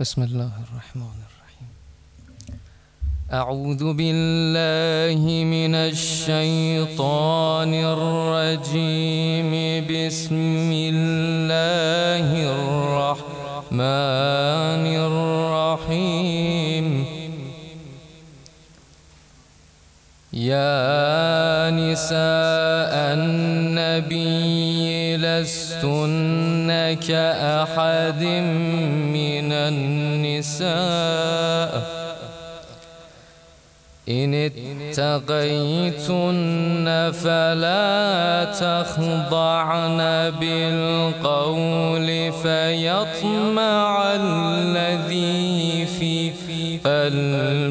بسم الله الرحمن الرحيم. أعوذ بالله من الشيطان الرجيم. بسم الله الرحمن الرحيم. يا نساء النبي لستن كأحد من النساء إن اتقيتن فلا تخضعن بالقول فيطمع الذي في قلبه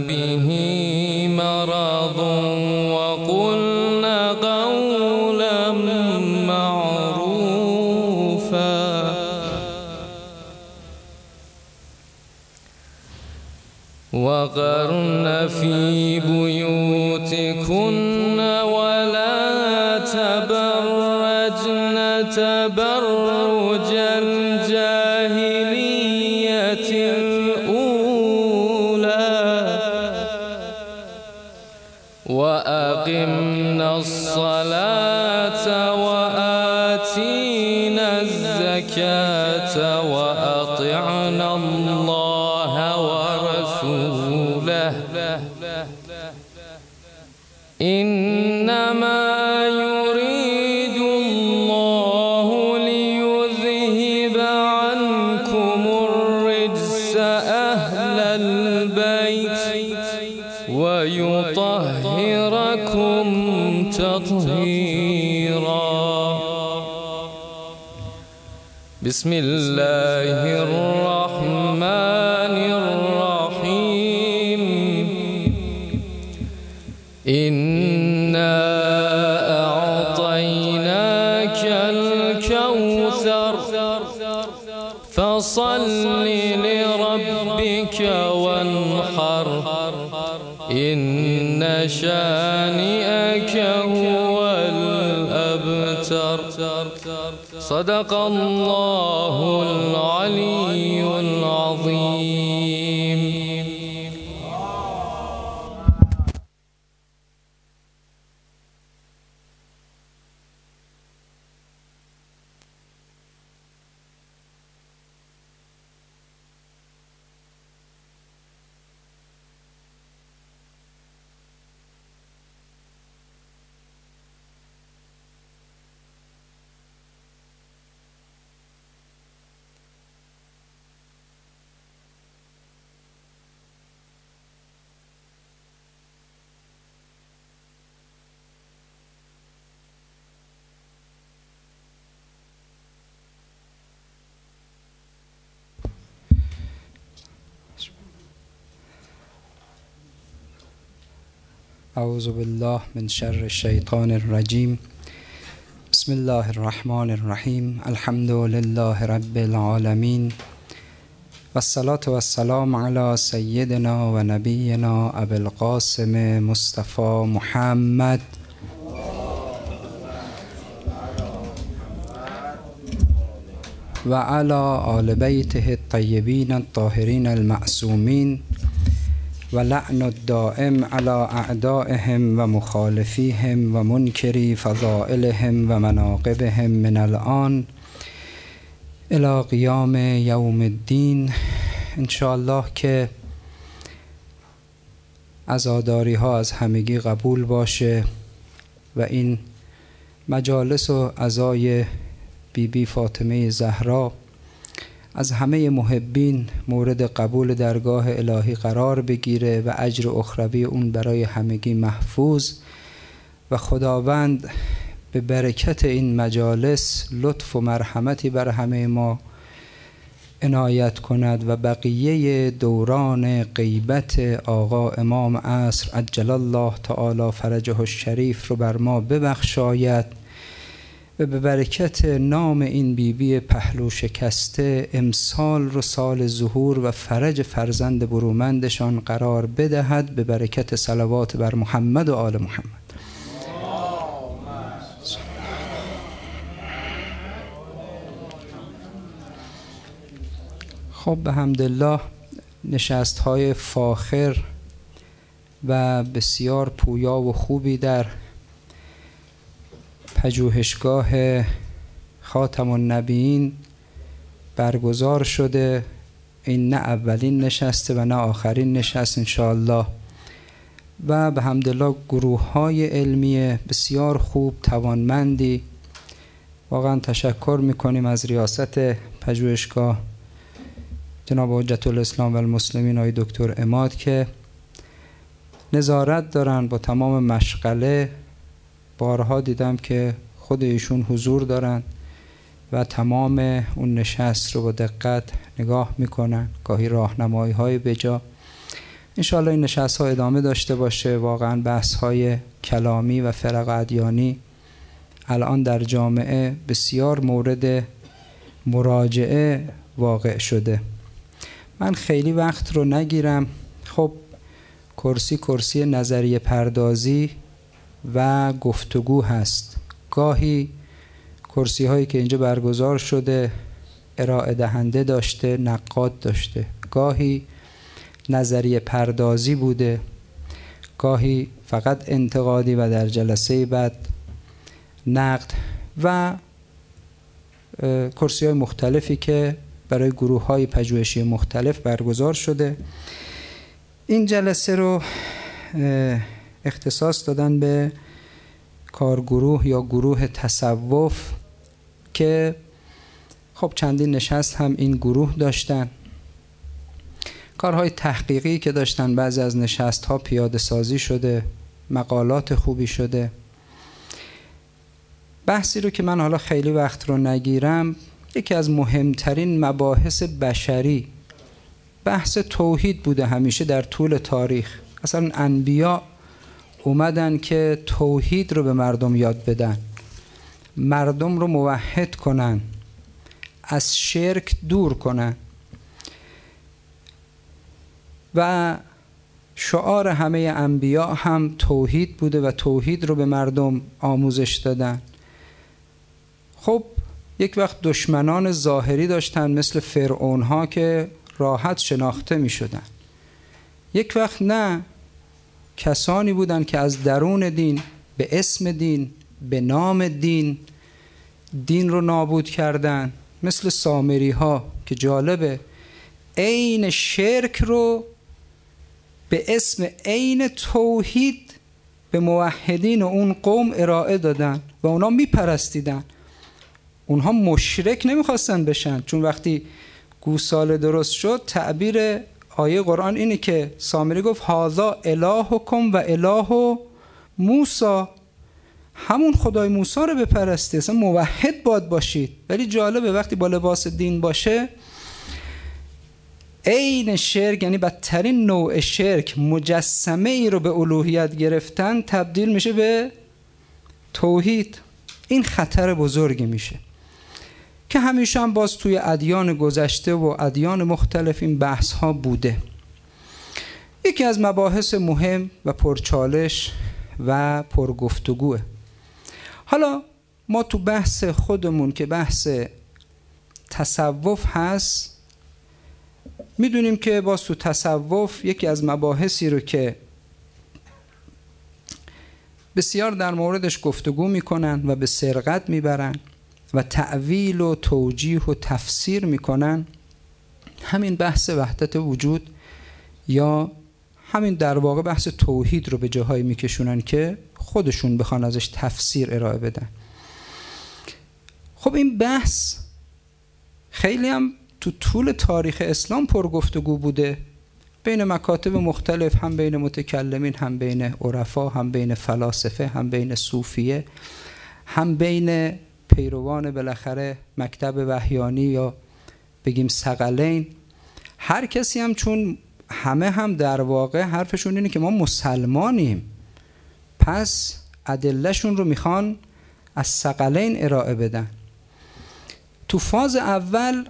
تطهيرا. بسم الله الرحمن الرحيم. إنا أعطيناك الكوثر. فصل لربك وانحر. إن شانئك صدق الله العلي. اعوذ بالله من شر الشیطان الرجیم بسم الله الرحمن الرحیم الحمد لله رب العالمین والصلاة والسلام على سیدنا و نبینا القاسم مصطفى محمد. و على آل بیته الطیبین الطاهرین المعصومین و لعن الدائم على اعدائهم و مخالفیهم و منکری فضائلهم و مناقبهم من الان الى قیام یوم الدین. الله که عزاداری ها از همگی قبول باشه و این مجالس و عزای بی بی فاطمه زهرا از همه محبین مورد قبول درگاه الهی قرار بگیره و اجر اخروی اون برای همگی محفوظ و خداوند به برکت این مجالس لطف و مرحمتی بر همه ما عنایت کند و بقیه دوران غیبت آقا امام عصر عجل الله تعالی فرجه الشریف رو بر ما ببخشاید. و به برکت نام این بیبی بی پهلو شکسته امسال رو سال ظهور و فرج فرزند برومندشان قرار بدهد به برکت صلوات بر محمد و آل محمد. خب به حمدالله نشست های فاخر و بسیار پویا و خوبی در پژوهشگاه خاتم النبیین برگزار شده. این نه اولین نشسته و نه آخرین نشست انشاءالله. و به همدلله گروه های علمی بسیار خوب توانمندی. واقعا تشکر می‌کنیم از ریاست پژوهشگاه جناب حجت الاسلام و المسلمین های دکتر اماد که نظارت دارن با تمام مشغله. بارها دیدم که خود ایشون حضور دارن و تمام اون نشست رو با دقت نگاه می‌کنن گاهی راهنمایی های بجا انشاءالله این نشست ها ادامه داشته باشه. واقعا بحث های کلامی و فرق ادیانی الان در جامعه بسیار مورد مراجعه واقع شده. من خیلی وقت رو نگیرم. خب کرسی کرسی نظریه پردازی و گفتگو هست. گاهی کرسی هایی که اینجا برگزار شده ارائه دهنده داشته نقاد داشته. گاهی نظریه پردازی بوده. گاهی فقط انتقادی و در جلسه بعد نقد و کرسی های مختلفی که برای گروه های پژوهشی مختلف برگزار شده. این جلسه رو اختصاص دادن به کارگروه یا گروه تصوف که خب چندین نشست هم این گروه داشتن. کارهای تحقیقی که داشتن بعضی از نشست ها پیاده سازی شده مقالات خوبی شده. بحثی رو که من حالا خیلی وقت رو نگیرم یکی از مهمترین مباحث بشری. بحث توحید بوده همیشه در طول تاریخ. اصلا انبیا اومدن که توحید رو به مردم یاد بدن مردم رو موحد کنن از شرک دور کنن. و شعار همه انبیا هم توحید بوده و توحید رو به مردم آموزش دادن. خب یک وقت دشمنان ظاهری داشتن مثل فرعون ها که راحت شناخته می شدن یک وقت نه کسانی بودن که از درون دین به اسم دین به نام دین دین رو نابود کردن مثل سامری ها که جالبه عین شرک رو به اسم عین توحید به موحدین و اون قوم ارائه دادن و اونا میپرستیدن اونها مشرک نمی‌خواستن بشن. چون وقتی گوساله درست شد تعبیر آیه قرآن اینه که سامری گفت هازا الهکم و اله موسا همون خدای موسی رو بپرستی اصلا موحد باد باشید ولی جالبه وقتی با لباس دین باشه عین شرک یعنی بدترین نوع شرک مجسمه ای رو به الوهیت گرفتن تبدیل میشه به توحید. این خطر بزرگی میشه. که همیشه هم باز توی ادیان گذشته و ادیان مختلف این بحث ها بوده. یکی از مباحث مهم و پرچالش و پرگفتگوه. حالا ما تو بحث خودمون که بحث تصوف هست می‌دونیم که باز تو تصوف یکی از مباحثی رو که بسیار در موردش گفتگو می‌کنن و به سرقت می‌برن. و تعویل و توجیه و تفسیر می‌کنن همین بحث وحدت وجود یا همین در واقع بحث توحید رو به جاهایی میکشونن که خودشون بخوان ازش تفسیر ارائه بدن. خب این بحث خیلی هم تو طول تاریخ اسلام پرگفتگو بوده. بین مکاتب مختلف هم بین متکلمین هم بین عرفا هم بین فلاسفه هم بین صوفیه هم بین پیروان بالاخره مکتب وحیانی یا بگیم سقلین هر کسی هم چون همه هم در واقع حرفشون اینه که ما مسلمانیم. پس ادلهشون رو می‌خوان از سقلین ارائه بدن. تو فاز اول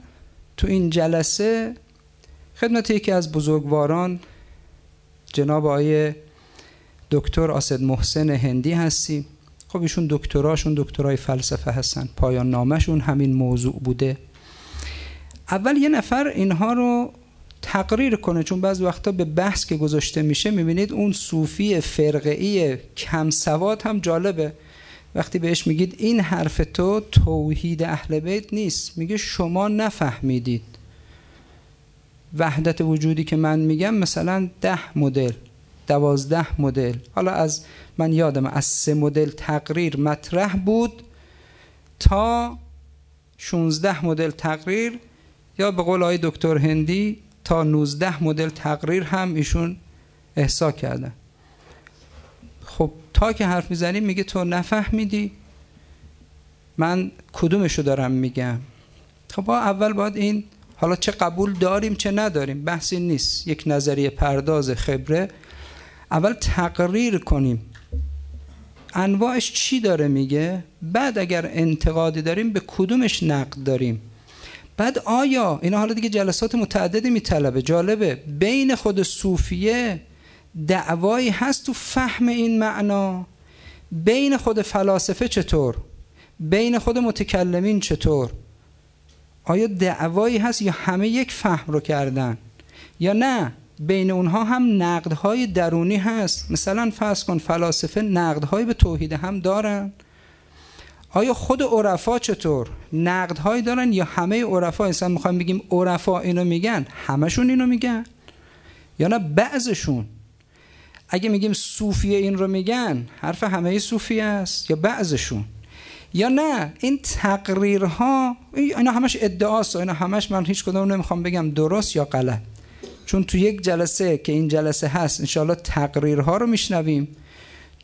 تو این جلسه خدمت یکی از بزرگواران جناب آقای دکتر آسد محسن هندی هستیم. خب ایشون دکتراشون دکترای فلسفه هستن. پایان نامشون همین موضوع بوده. اول یه نفر اینها رو تقریر کنه چون بعض وقتا به بحث که گذاشته میشه می‌بینید اون صوفی فرقه کم سواد هم جالبه. وقتی بهش میگید این حرف تو توحید اهل بیت نیست. میگه شما نفهمیدید. وحدت وجودی که من میگم مثلا ده مدل. دوازده مدل. حالا از من یادم از سه مدل تقریر مطرح بود تا 16 مدل تقریر یا به قول آقای دکتر هندی تا 19 مدل تقریر هم ایشون احسا کردن. خب تا که حرف می‌زنیم میگه تو نفهمیدی. من کدومشو دارم میگم؟ خب اول باید این حالا چه قبول داریم چه نداریم بحثی نیست. یک نظریه پرداز خبره. اول تقریر کنیم. انواعش چی داره میگه؟ بعد اگر انتقادی داریم به کدومش نقد داریم؟ بعد آیا اینا حالا دیگه جلسات متعددی میطلبه. جالبه. بین خود صوفیه دعوایی هست تو فهم این معنا. بین خود فلاسفه چطور؟ بین خود متکلمین چطور؟ آیا دعوایی هست یا همه یک فهم رو کردن؟ یا نه؟ بین اونها هم نقدهای درونی هست. مثلا فرض کن فلاسفه نقدهایی به توحید هم دارن. آیا خود عرفا چطور؟ نقدهایی دارن یا همه عرفا؟ اصلا می‌خوایم بگیم عرفا اینو میگن همشون اینو میگن. یا نه بعضشون؟ اگه میگیم صوفیه این رو میگن حرف همه صوفیه است یا بعضشون؟ یا نه این تقریرها اینا همش ادعاست اینا همش من هیچ کدوم نمی‌خوام بگم درست یا غلط. چون تو یک جلسه که این جلسه هست انشاءالله تقریرها رو میشنویم.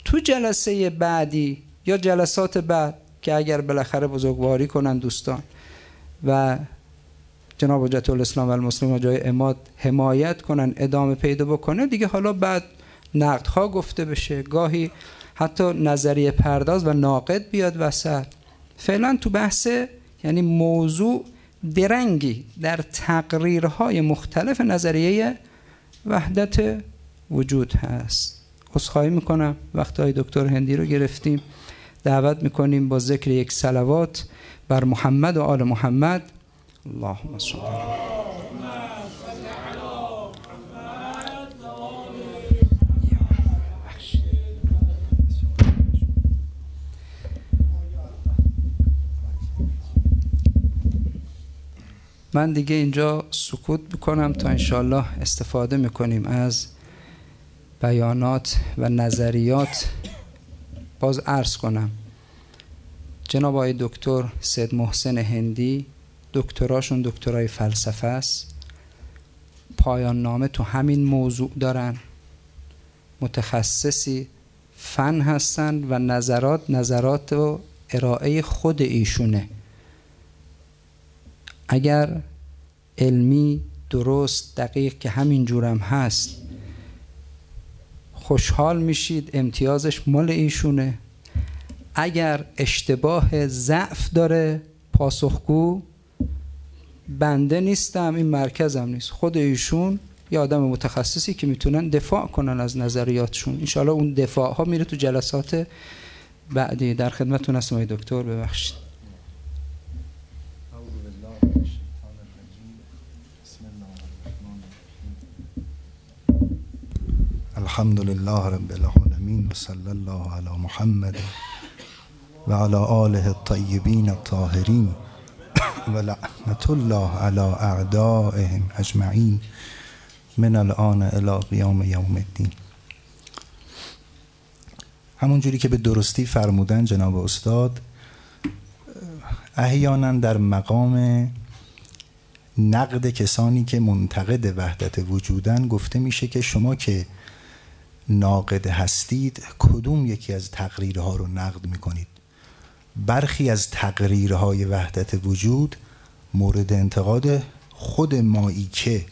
تو جلسه بعدی یا جلسات بعد که اگر بالاخره بزرگواری کنن دوستان و جناب حجت الاسلام و المسلم جای اماد حمایت کنن ادامه پیدا بکنه دیگه حالا بعد نقدها گفته بشه. گاهی حتی نظریه پرداز و ناقد بیاد وسط. فعلا تو بحث یعنی موضوع درنگی در تقریرهای مختلف نظریه وحدت وجود هست. خواهی می‌کنم. وقتی دکتر هندی رو گرفتیم. دعوت می‌کنیم با ذکر یک سلوات بر محمد و آل محمد. اللهم صل من دیگه اینجا سکوت می‌کنم تا انشالله استفاده می‌کنیم از بیانات و نظریات. باز عرض کنم. جناب آقای دکتر سید محسن هندی دکتراشون دکترای فلسفه است. پایان نامه تو همین موضوع دارن. متخصصی فن هستن و نظرات نظرات و ارائه خود ایشونه. اگر علمی درست دقیق که همین جورم هست خوشحال میشید امتیازش مال ایشونه. اگر اشتباه ضعف داره پاسخگو بنده نیستم این مرکزم نیست. خود ایشون یه آدم متخصصی که می‌تونن دفاع کنن از نظریاتشون. انشاءالله اون دفاع ها میره تو جلسات بعدی. در خدمتتون هستم دکتر ببخشید. الحمد لله رب العالمين وصلى الله على محمد وعلى آله الطيبين الطاهرين ولعنة الله على أعدائهم أجمعين من الآن الى قیام یوم الدین همون جوری که به درستی فرمودن جناب استاد احیانا در مقام نقد کسانی که منتقد وحدت وجودن گفته میشه که شما که ناقد هستید کدوم یکی از تقریرها رو نقد می‌کنید؟ برخی از تقریرهای وحدت وجود مورد انتقاد خود مایی که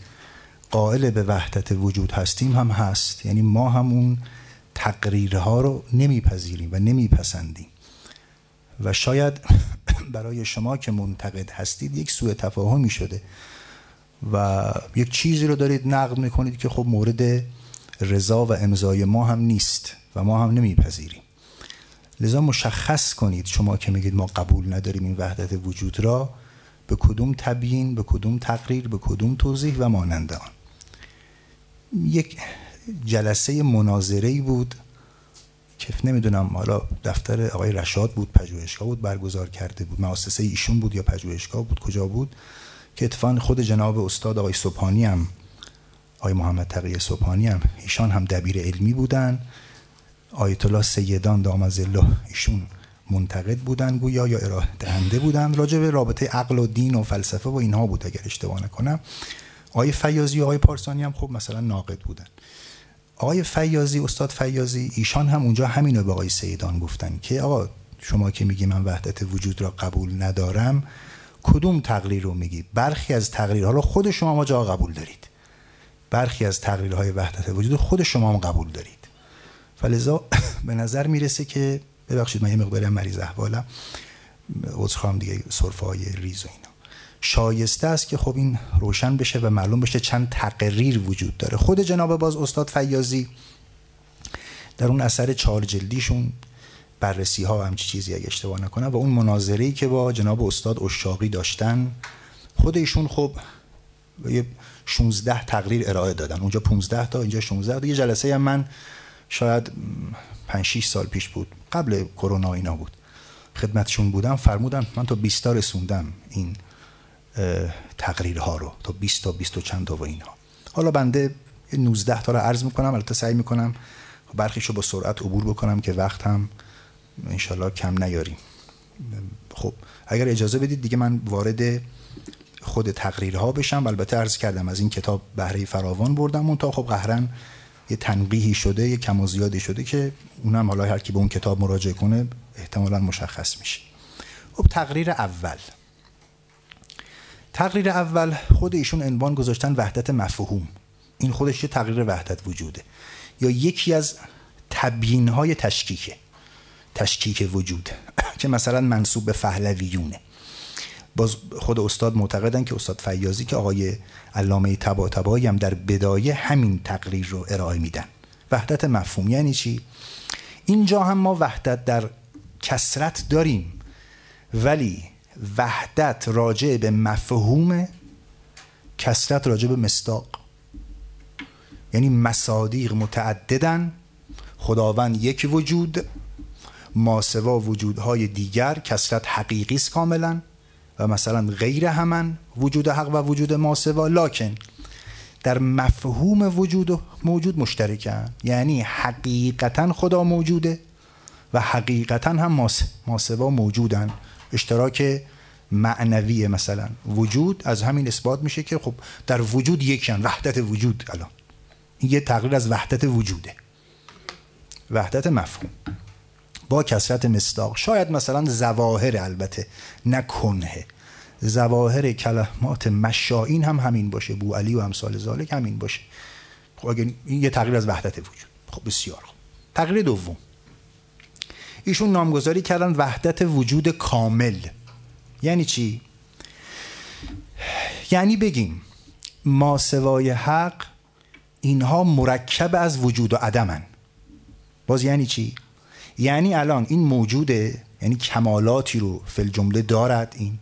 قائل به وحدت وجود هستیم هم هست. یعنی ما هم اون تقریرها رو نمیپذیریم و نمیپسندیم. و شاید برای شما که منتقد هستید یک سوء تفاهمی شده و یک چیزی رو دارید نقد می‌کنید که خب مورد رضا و امضای ما هم نیست و ما هم نمیپذیریم. لذا مشخص کنید شما که میگید ما قبول نداریم این وحدت وجود را به کدوم تبیین به کدوم تقریر به کدوم توضیح و مانند آن. یک جلسه مناظره بود که نمی‌دونم حالا دفتر آقای رشاد بود پژوهشگاه بود برگزار کرده بود مؤسسه ایشون بود یا پژوهشگاه بود کجا بود که اتفاقا خود جناب استاد آقای صبحانی هم آقای محمد تقی صبحانی هم ایشان هم دبیر علمی بودن. آیت الله سیدان دامز الله ایشون منتقد بودن گویا یا ارائه دهنده بودن. راجع به رابطه عقل و دین و فلسفه و اینها بود اگر اشتباه نکنم. آقای فیاضی و آقای پارسانی هم خب مثلا ناقد بودن. آقای فیاضی استاد فیاضی ایشان هم اونجا همینو به آقای سیدان گفتن که آقا شما که میگی من وحدت وجود را قبول ندارم کدوم تقریر رو میگی؟ برخی از تقریرها رو خود شما ما جا قبول دارید. برخی از تقریرهای وحدت وجود خود شما هم قبول دارید. فلذا به نظر می‌رسه که ببخشید من یه مقداری مریض احوالم. عذرخواهم دیگه سرفه های ریز و اینا. شایسته است که خب این روشن بشه و معلوم بشه چند تقریر وجود داره. خود جناب باز استاد فیازی در اون اثر چهار جلدیشون بررسی ها همچی چیزی اگه اشتباه نکنم و اون مناظری که با جناب استاد اشاقی داشتن خود ایشون خب یه 16 تقریر ارائه دادن. اونجا 15 تا اینجا 16 تا. یه جلسه هم من شاید 5 6 سال پیش بود. قبل کرونا اینا بود. خدمتشون بودم. فرمودن من تا 20 تا رسوندم این تقریرها رو. تا 20 تا 20 و چند تا و اینها. حالا بنده 19 تا رو عرض می‌کنم. البته سعی می‌کنم برخیشو با سرعت عبور بکنم که وقت هم انشالله کم نیاریم. خب اگر اجازه بدید دیگه من وارد خود تقریرها بشم. البته عرض کردم از این کتاب بهره فراوان بردم. اون تا خب قهرن یه تنقیحی شده یه کم و زیادی شده که اونم حالا هر کی به اون کتاب مراجعه کنه احتمالا مشخص میشه. خب تقریر اول. تقریر اول خود ایشون عنوان گذاشتن وحدت مفهوم. این خودش یه تقریر وحدت وجوده. یا یکی از تبیین های تشکیکه. تشکیک وجود. که مثلا منصوب به فهلویونه. باز خود استاد معتقدن که استاد فیازی که آقای علامه تبا تبایی هم در بدایه همین تقریر رو ارائه میدن. وحدت مفهوم. یعنی چی؟ اینجا هم ما وحدت در کسرت داریم ولی وحدت راجع به مفهوم کسرت راجع به مستاق یعنی مصادیق متعددن خداوند یک وجود ماسوا وجودهای دیگر کسرت حقیقی است کاملا. و مثلا غیر همان وجود حق و وجود ماسوا لاکن در مفهوم وجود و موجود مشترکن. یعنی حقیقتا خدا موجوده و حقیقتا هم ماسوا موجودن. اشتراک معنوی مثلا. وجود از همین اثبات میشه که خب در وجود یکیان وحدت وجود الان. این یه تقریر از وحدت وجوده. وحدت مفهوم. با کسرت مصداق. شاید مثلا زواهر البته نه کنه. زواهر کلمات مشائین هم همین باشه. بو علی و امثال ذالک همین باشه. خب اگه این یه تغییر از وحدت وجود. خب بسیار خوب. تغییر دوم. ایشون نامگذاری کردن وحدت وجود کامل. یعنی چی؟ یعنی بگیم ما سوای حق اینها مرکب از وجود و عدمن. باز یعنی چی؟ یعنی الان این موجوده یعنی کمالاتی رو فل جمله دارد این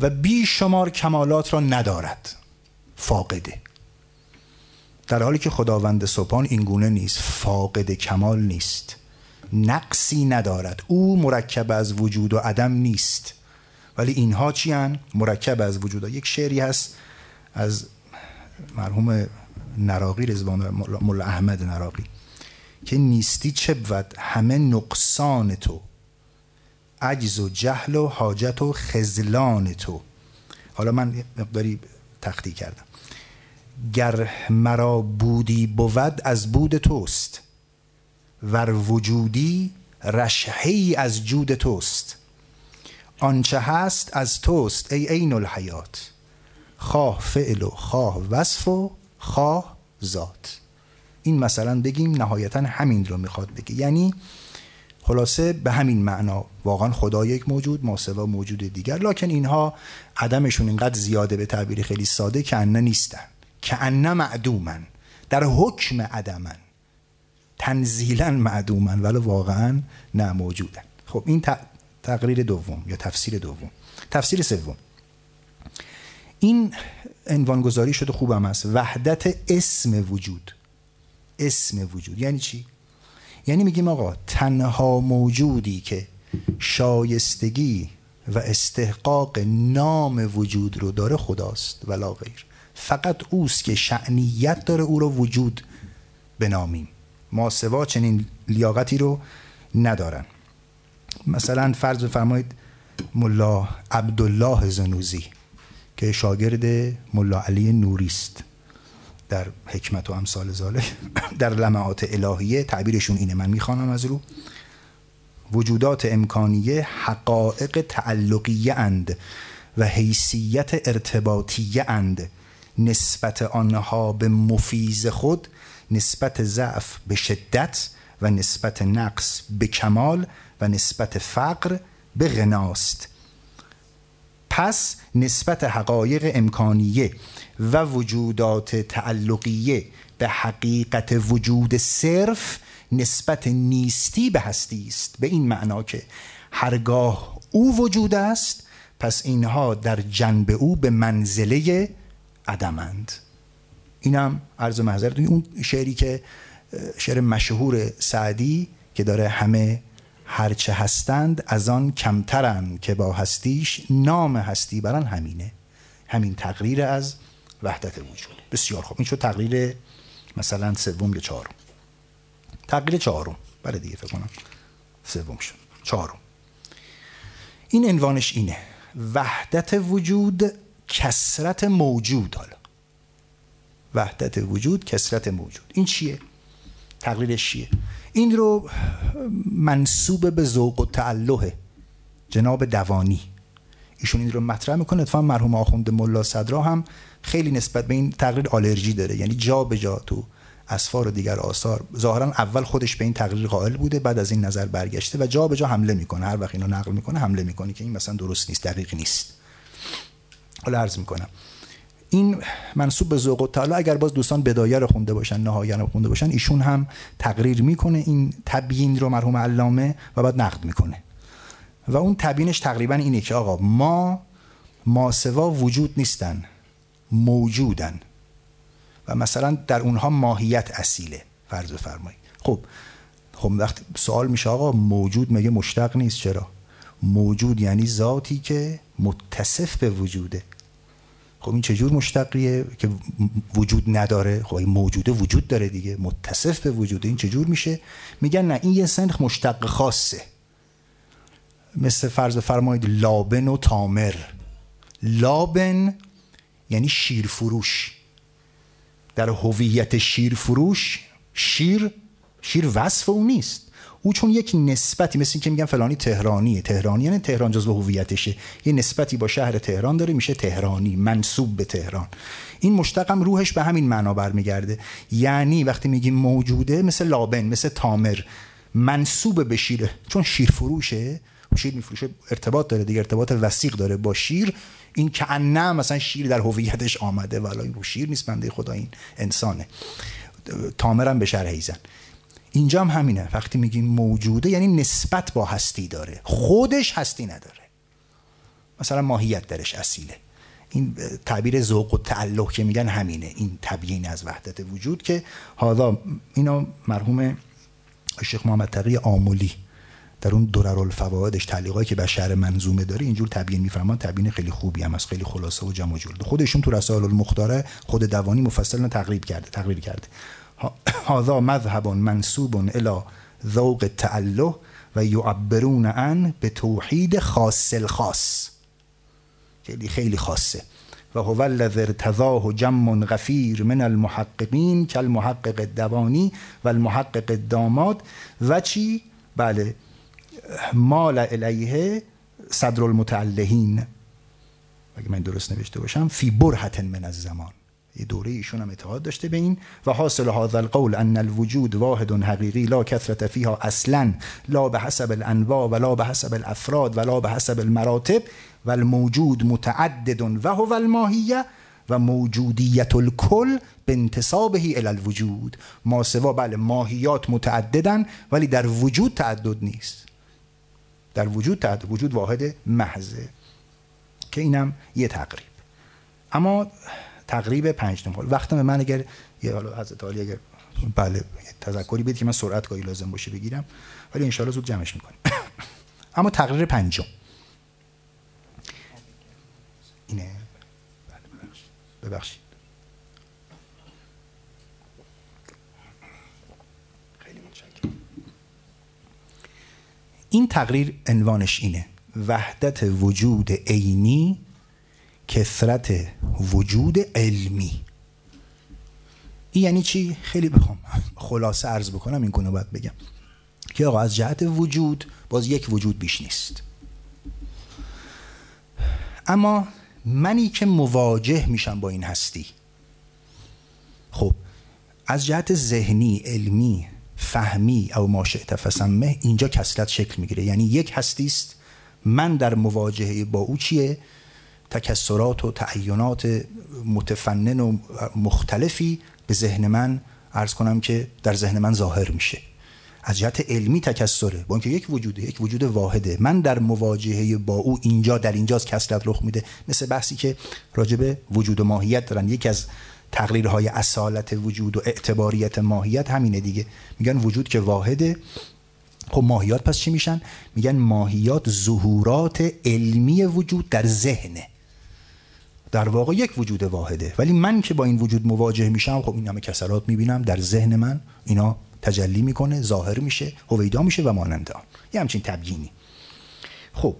و بیشمار کمالات را ندارد فاقده. در حالی که خداوند سبحان این گونه نیست فاقد کمال نیست نقصی ندارد. او مرکب از وجود و عدم نیست. ولی اینها چی هن؟ مرکب از وجود. یک شعری هست از مرحوم نراقی رزوان ملا احمد نراقی. که نیستی چه بود همه نقصان تو؟ عجز و جهل و حاجت و خزلان تو. حالا من مقداری تختی کردم. گر مرا بودی بود از بود توست ور وجودی رشهی از جود توست. آنچه هست از توست ای عین الحیات خواه فعل و خواه وصف و خواه ذات. این مثلا بگیم نهایتا همین رو می‌خواد بگه. یعنی خلاصه به همین معنا واقعا خدا یک موجود ماسوا موجود دیگر. لکن اینها عدمشون اینقدر زیاده به تعبیر خیلی ساده که انه نیستن. که انه معدومن. در حکم عدمن. تنزیلا معدومن ولی واقعا نه موجودن. خب این تقریر دوم یا تفسیر دوم. تفسیر سوم. این عنوانگذاری شده خوبم است. وحدت اسم وجود. اسم وجود. یعنی چی؟ یعنی میگیم آقا تنها موجودی که شایستگی و استحقاق نام وجود رو داره خداست ولا غیر. فقط اوست که شعنیت داره او رو وجود بنامیم ما سوا چنین لیاقتی رو ندارن. مثلا فرض فرمایید ملا عبدالله زنوزی که شاگرد ملا علی نوری است در حکمت و امثال زاله در لمعات الهیه تعبیرشون اینه من می‌خوانم از رو. وجودات امکانیه حقایق تعلقیه اند و حیثیت ارتباطیه اند. نسبت آنها به مفیز خود نسبت ضعف به شدت و نسبت نقص به کمال و نسبت فقر به غناست. پس نسبت حقایق امکانیه و وجودات تعلقیه به حقیقت وجود صرف نسبت نیستی به هستی است. به این معنا که هرگاه او وجود است پس اینها در جنب او به منزله عدمند. اینم عرض محضرت اون شعری که شعر مشهور سعدی که داره همه هرچه هستند از آن کمترن که با هستیش نام هستی برن همینه. همین تقریر از وحدت وجود. بسیار خوب. این شد تقریر مثلا سوم یا چهارم. تقریر چهارم. برای دیگه فکر کنم سوم شد. چهارم. این عنوانش اینه. وحدت وجود کسرت موجود حالا. وحدت وجود کسرت موجود. این چیه؟ تقریرش چیه؟ این رو منصوب به ذوق و تعلهه جناب دوانی. ایشون این رو مطرح می‌کنه. اتفاقا مرحوم آخوند ملا صدرا هم خیلی نسبت به این تقریر آلرژی داره. یعنی جا به جا تو اسفار و دیگر آثار. ظاهرا اول خودش به این تقریر قائل بوده بعد از این نظر برگشته و جا به جا حمله می‌کنه. هر وقت اینو نقل می‌کنه حمله می‌کنه که این مثلا درست نیست دقیق نیست. حالا عرض می‌کنم. این منصوب به ذوق تعالی اگر باز دوستان بدایه خونده باشن نهایه خونده باشن ایشون هم تقریر می‌کنه این تبیین رو مرحوم علامه و بعد نقد می‌کنه. و اون تبیینش تقریبا اینه که آقا ما ماسوا وجود نیستن موجودن و مثلا در اونها ماهیت اصیله فرض فرمایید خب خب وقت سوال میشه آقا موجود مگه مشتق نیست؟ چرا؟ موجود یعنی ذاتی که متصف به وجوده. خب این چجور مشتقیه که وجود نداره؟ خب این موجوده وجود داره دیگه متصف به وجوده. این چجور میشه؟ میگن نه این یه سنخ مشتق خاصه. مثل فرض فرمایید لابن و تامر. لابن یعنی شیر فروش در هویت شیر فروش شیر شیر وصف او نیست. او چون یک نسبتی مثل که میگن فلانی تهرانیه. تهرانی یعنی تهران جزو هویتشه. یه نسبتی با شهر تهران داره میشه تهرانی منصوب به تهران. این مشتقم روحش به همین معنا برمیگرده. یعنی وقتی میگیم موجوده مثل لابن مثل تامر منصوب به شیره چون شیر فروشه شیر میفروشه ارتباط داره دیگه ارتباط وسیق داره با شیر. این که نه مثلا شیر در هویتش آمده ولی این شیر نیست بنده خدا این انسانه. تامرم به شرح هیزن اینجا هم همینه. وقتی میگیم موجوده یعنی نسبت با هستی داره. خودش هستی نداره. مثلا ماهیت درش اصیله. این تعبیر ذوق و تعلق که میگن همینه. این تبیین از وحدت وجود که حالا اینو مرحوم شیخ محمد تقی آمولی در اون درر الفوائدش تعلیقایی که به شهر منظومه داره اینجور تبیین میفرمان تبیین خیلی خوبی هم از خیلی خلاصه و جمع جور. خودشون تو رسائل المختاره خود دوانی مفصل تقریر کرده تقریر کرده. هذا مذهب منصوب الى ذوق تعله و یعبرون عن به توحید خاص الخاص. خیلی خیلی خاصه. و هو الذی ارتضاه جم غفیر من المحققین کالمحقق دوانی و المحقق داماد و چی؟ بله مال الیه صدر المتعلهین اگه من درست نوشته باشم فی برهت من الزمان. یه دوره ایشون هم اتحاد داشته به این. و حاصل هذا القول ان الوجود واحد حقیقی لا کثرت فیها اصلا لا به حسب الانواع ولا به حسب الافراد ولا به حسب المراتب و الموجود متعدد و هو الماهیه و موجودیت الکل به انتصابه الى الوجود. ما سوا بله ماهیات متعددن ولی در وجود تعدد نیست. در وجود تعدد وجود واحد محضه که اینم یه تقریب. اما تقریب پنج نمول وقتم به من اگر یه حالا حضرت عالی اگر بله تذکری بدید که من سرعت گاهی لازم باشه بگیرم ولی انشاءالله زود جمعش می‌کنیم. اما تقریر پنجم. اینه. بله ببخشید. این تقریر عنوانش اینه. وحدت وجود عینی کثرت وجود علمی. این یعنی چی؟ خیلی بخوام خلاصه عرض بکنم این کنه باید بگم. که آقا از جهت وجود باز یک وجود بیش نیست. اما منی که مواجه میشم با این هستی. خب از جهت ذهنی علمی فهمی او ما فسمه اینجا کسلت شکل می‌گیره. یعنی یک هستی است من در مواجهه با او چیه؟ تکسرات و تعینات متفنن و مختلفی به ذهن من ارز کنم که در ذهن من ظاهر میشه. از جهت علمی تکسره. با اینکه یک وجوده یک وجود واحده. من در مواجهه با او اینجا در اینجاست کسلت رخ میده. مثل بحثی که راجب وجود و ماهیت دارن. یکی از تقریرهای اصالت وجود و اعتباریت ماهیت همینه دیگه. میگن وجود که واحده. خب ماهیات پس چی میشن؟ میگن ماهیات ظهورات علمی وجود در ذهنه. در واقع یک وجود واحده. ولی من که با این وجود مواجه میشم خب این همه کسرات می‌بینم در ذهن من. اینا تجلی می‌کنه ظاهر میشه هویدا میشه و مانند آن. یه همچین تبیینی. خب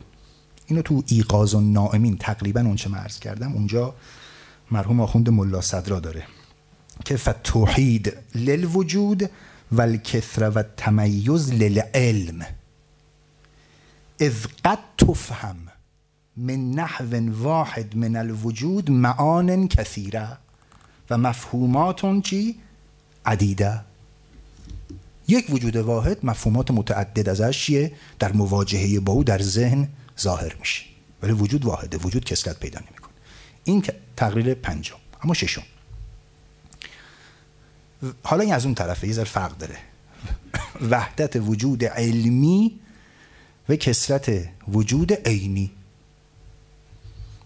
اینو تو ایقاز و نائمین تقریبا اون چه کردم اونجا مرحوم آخوند ملا صدرا داره. که فتوحید للوجود و الکثر و تمیز للعلم. اذ قد تفهم من نحو واحد من الوجود معان کثیره و مفهومات چی؟ عدیده. یک وجود واحد مفهومات متعدد ازش چیه در مواجهه با او در ذهن ظاهر میشه. ولی وجود واحده. وجود کسلت پیدا نمی‌کنه. این تقریر پنجم. اما ششم. حالا این از اون طرفه یه فرق داره. وحدت وجود علمی و کسرت وجود عینی.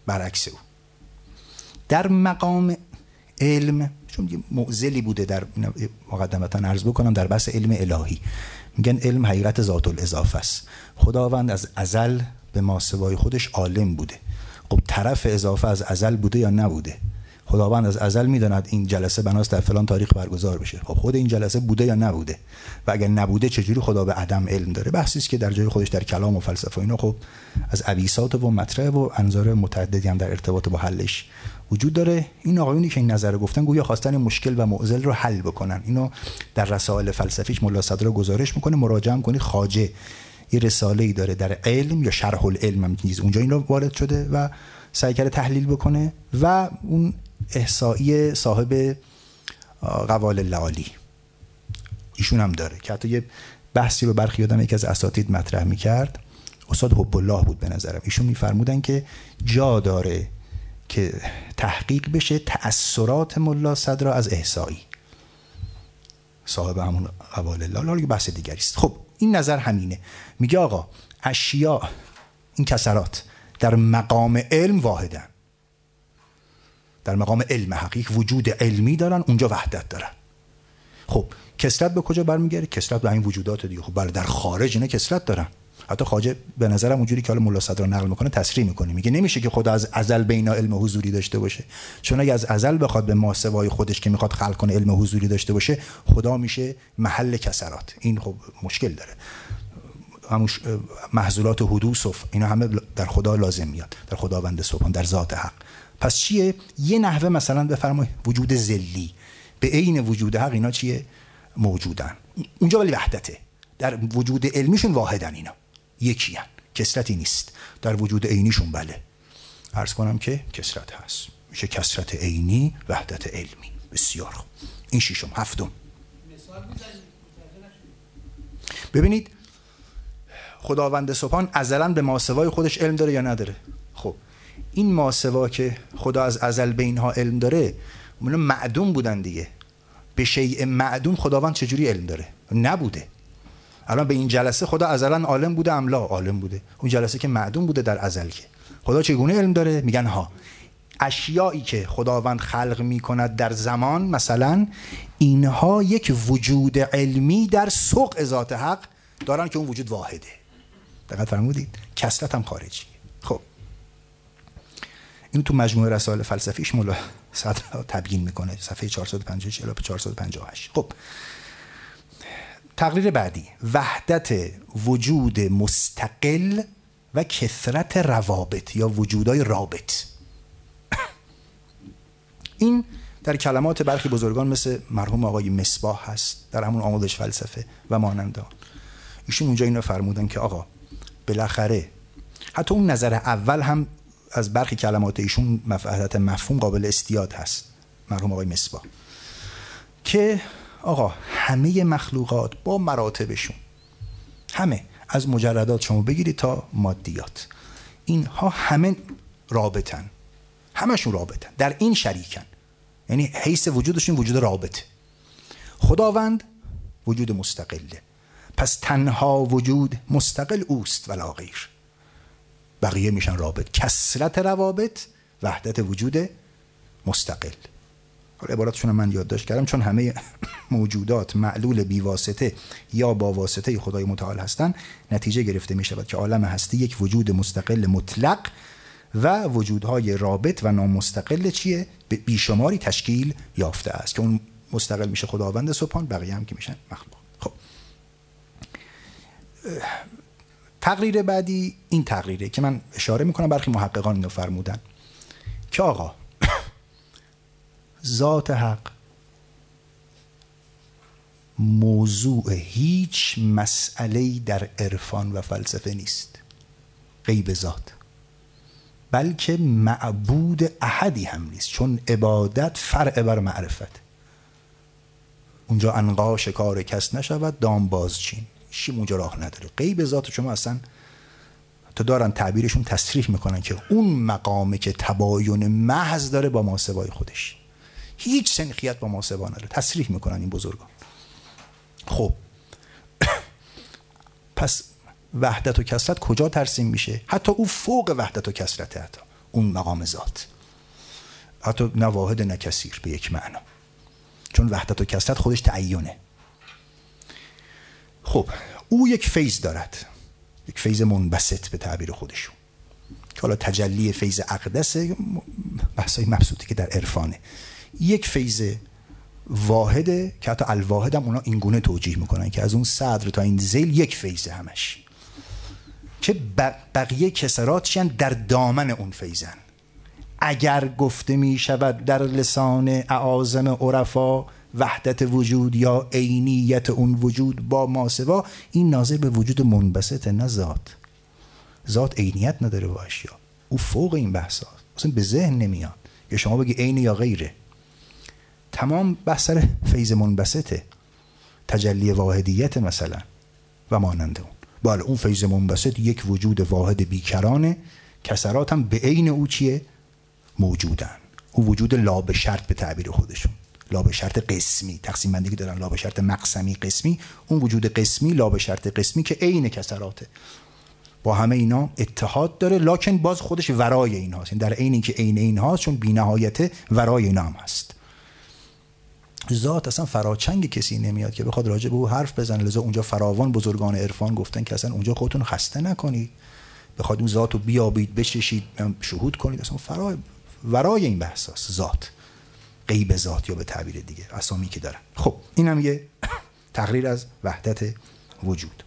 برعکس او. در مقام علم چون یه معزلی بوده در مقدمتا عرض بکنم در بحث علم الهی. میگن علم حقیقت ذات الاضافه است. خداوند از ازل به ماسوای خودش عالم بوده. خب طرف اضافه از ازل بوده یا نبوده؟ خداوند از ازل می‌داند این جلسه بناست در فلان تاریخ برگزار بشه. خب خود این جلسه بوده یا نبوده؟ و اگر نبوده چجوری خدا به عدم علم داره؟ بحثی است که در جای خودش در کلام و فلسفه اینا خب از ابیسات و مطرح و انظار متعددی هم در ارتباط با حلش وجود داره. این آقایونی که این نظر گفتن گویا خواستن مشکل و معضل رو حل بکنن. اینو در رسائل فلسفیش ملا صدرا گزارش می‌کنه. مراجعه کنی خاجه یه رساله ای داره در علم یا شرح العلم هم اونجا این رو وارد شده و سعی کرده تحلیل بکنه و اون احسایی صاحب قوال لعالی ایشون هم داره که حتی یه بحثی رو برخی آدم یکی از اساتید مطرح می‌کرد. استاد حب الله بود به نظرم. ایشون میفرمودن که جا داره که تحقیق بشه تأثیرات ملا صدرا از احسایی صاحب همون قوال الله حالا بحث دیگری است. خب این نظر همینه. میگه آقا اشیا این کسرات در مقام علم واحدن. در مقام علم حقیق وجود علمی دارن اونجا وحدت دارن. خب کسرت به کجا برمیگرده؟ کسرت به این وجودات دیگه. خب بله در خارج اینا کسرت دارن. حتی خواجه به نظرم اونجوری که حالا ملا صدر نقل می‌کنه تصریح می‌کنه. میگه نمیشه که خدا از ازل بینا علم حضوری داشته باشه. چون اگه از ازل بخواد به ماسوای خودش که می‌خواد خلق کنه علم حضوری داشته باشه خدا میشه محل کسرات. این خب مشکل داره. هموش محضولات حدوث اینا همه در خدا لازم میاد. در خداوند سبحان در ذات حق. پس چیه؟ یه نحوه مثلا بفرمایید. وجود زلی به عین وجود حق اینا چیه؟ موجودن. اونجا ولی وحدته. در وجود علمیشون واحدن اینا. یکی هن. کسرتی نیست. در وجود عینیشون بله. عرض کنم که کسرت هست. میشه کسرت عینی وحدت علمی. بسیار خوب. این شیشم هفتم. ببینید خداوند سبحان ازلا به ماسوای خودش علم داره یا نداره؟ خب این ماسوا که خدا از ازل به اینها علم داره اونا معدوم بودن دیگه. به شیء معدوم خداوند چجوری علم داره؟ نبوده. الان به این جلسه خدا ازلا عالم بوده املا عالم بوده. اون جلسه که معدوم بوده در ازل که. خدا چگونه علم داره؟ میگن ها اشیایی که خداوند خلق می کند در زمان مثلا اینها یک وجود علمی در سوق ذات حق دارن که اون وجود واحده. دقت فرمودید؟ کسرت هم خارجی. خب. این تو مجموعه رسائل فلسفیش مولا صدر تبیین می‌کنه. صفحه 456 الی 458 خب. تقریر بعدی. وحدت وجود مستقل و کثرت روابط یا وجودای رابط. این در کلمات برخی بزرگان مثل مرحوم آقای مصباح هست در همون آموزش فلسفه و مانند آن ایشون اونجا اینو فرمودن که آقا بالاخره حتی اون نظر اول هم از برخی کلمات ایشون مفهوم قابل استیاد هست مرحوم آقای مصباح. که آقا همه مخلوقات با مراتبشون. همه. از مجردات شما بگیرید تا مادیات. اینها همه رابطن. همشون رابطن. در این شریکن. یعنی حیث وجودشون وجود رابطه خداوند وجود مستقله. پس تنها وجود مستقل اوست ولا غیر. بقیه میشن رابط. کسرت روابط وحدت وجود مستقل. حالا عباراتشون من یادداشت کردم چون همه موجودات معلول بیواسطه یا با واسطه خدای متعال هستند نتیجه گرفته می شود که عالم هستی یک وجود مستقل مطلق و وجودهای رابط و نامستقل چیه؟ بیشماری تشکیل یافته است که اون مستقل میشه خداوند سبحان بقیه هم که میشن مخلوق خب. تقریر بعدی این تقریره که من اشاره می‌کنم برخی محققان اینو فرمودن که آقا ذات حق. موضوع هیچ مسئله در عرفان و فلسفه نیست. غیب ذات. بلکه معبود احدی هم نیست چون عبادت فرع بر معرفت. اونجا انقا شکار کس نشود دام بازچین چی اونجا راه نداره. غیب ذات شما اصلا تا دارن تعبیرشون تصریح می‌کنن که اون مقامه که تباین محض داره با ماسوای خودش. هیچ سنخیت با ماسوا نداره. تصریح می‌کنن این بزرگان خب. پس وحدت و کسرت کجا ترسیم میشه؟ حتی او فوق وحدت و کسرت حتی. اون مقام ذات. حتی نه واحد نه کثیر به یک معنا. چون وحدت و کسرت خودش تعینه. خب. او یک فیض دارد. یک فیض منبسط به تعبیر خودشون که حالا تجلی فیض اقدس بحثای مبسوطی که در عرفانه. یک فیض واحده که حتی الواحد هم اونا اینگونه توجیه می‌کنن که از اون صدر تا این زیل یک فیض همش. که بقیه کسرات در دامن اون فیضن. اگر گفته می شود در لسان اعاظم عرفا وحدت وجود یا عینیت اون وجود با ماسوا این ناظر به وجود منبسط نه ذات. ذات عینیت نداره با اشیا او فوق این بحث اصلا به ذهن نمیاد. یا شما بگی عین یا غیره. تمام بحث فیض منبسطه. تجلی واحدیت مثلا و مانند اون. بله اون فیض منبسط یک وجود واحد بیکرانه. کسرات هم به عین او چیه؟ موجودن. او وجود لا به شرط به تعبیر خودشون. لا به شرط قسمی. تقسیم بندی دارن لا به شرط مقسمی قسمی اون وجود قسمی لا به شرط قسمی که عین کسراته. با همه اینا اتحاد داره لکن باز خودش ورای اینهاست. در عین اینکه عین اینهاست چون بینهایت ورای اینا هم هست. ذات اصلا فراچنگ کسی نمیاد که بخواد راجع به او حرف بزنه. لذا اونجا فراوان بزرگان عرفان گفتن که اصلا اونجا خودتون خسته نکنید. بخواد اون ذات رو بیابید بچشید شهود کنید. اصلا فرای ورای این بحث هست. ذات. غیب ذات یا به تعبیر دیگه. اسامی که دارن. خب این هم یه تقریر از وحدت وجود.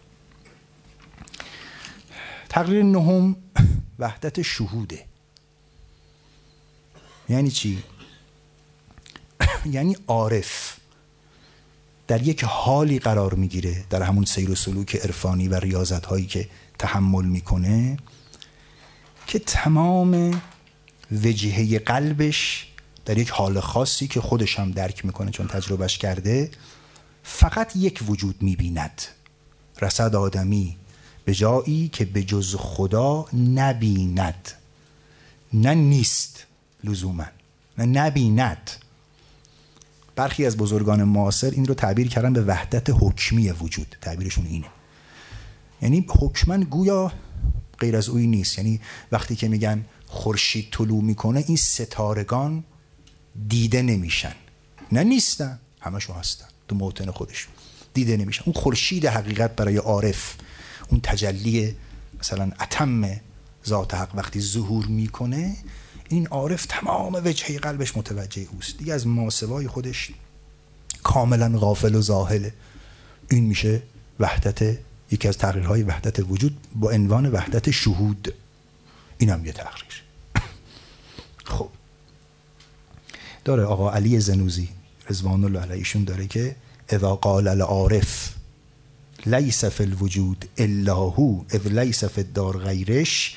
تقریر نهم وحدت شهوده. یعنی چی؟ یعنی عارف. در یک حالی قرار می‌گیره در همون سیر و سلوک عرفانی و ریاضت هایی که تحمل می‌کنه که تمام وجهه قلبش در یک حال خاصی که خودش هم درک می‌کنه چون تجربهش کرده فقط یک وجود می‌بیند. رسد آدمی به جایی که به جز خدا نبیند. نه نیست لزوما. نه نبیند. برخی از بزرگان معاصر این رو تعبیر کردن به وحدت حکمی وجود. تعبیرشون اینه. یعنی حکمن گویا غیر از اوی نیست. یعنی وقتی که میگن خورشید طلوع می‌کنه این ستارگان دیده نمیشن. نه نیستن همشون هستن. تو موطن خودشون. دیده نمیشن. اون خورشید حقیقت برای عارف اون تجلی مثلا اتم ذات حق وقتی ظهور می‌کنه این عارف تمام وجهه قلبش متوجه اوست. دیگه از ماسوای خودش کاملا غافل و زاهله این میشه وحدت یکی از تقریرهای وحدت وجود با عنوان وحدت شهود. این هم یه تقریر خب. داره آقا علی زنوزی رضوان الله علیهشون داره که اذا قال العارف لیس فی الوجود الا هو اذ لیس فی الدار غیرش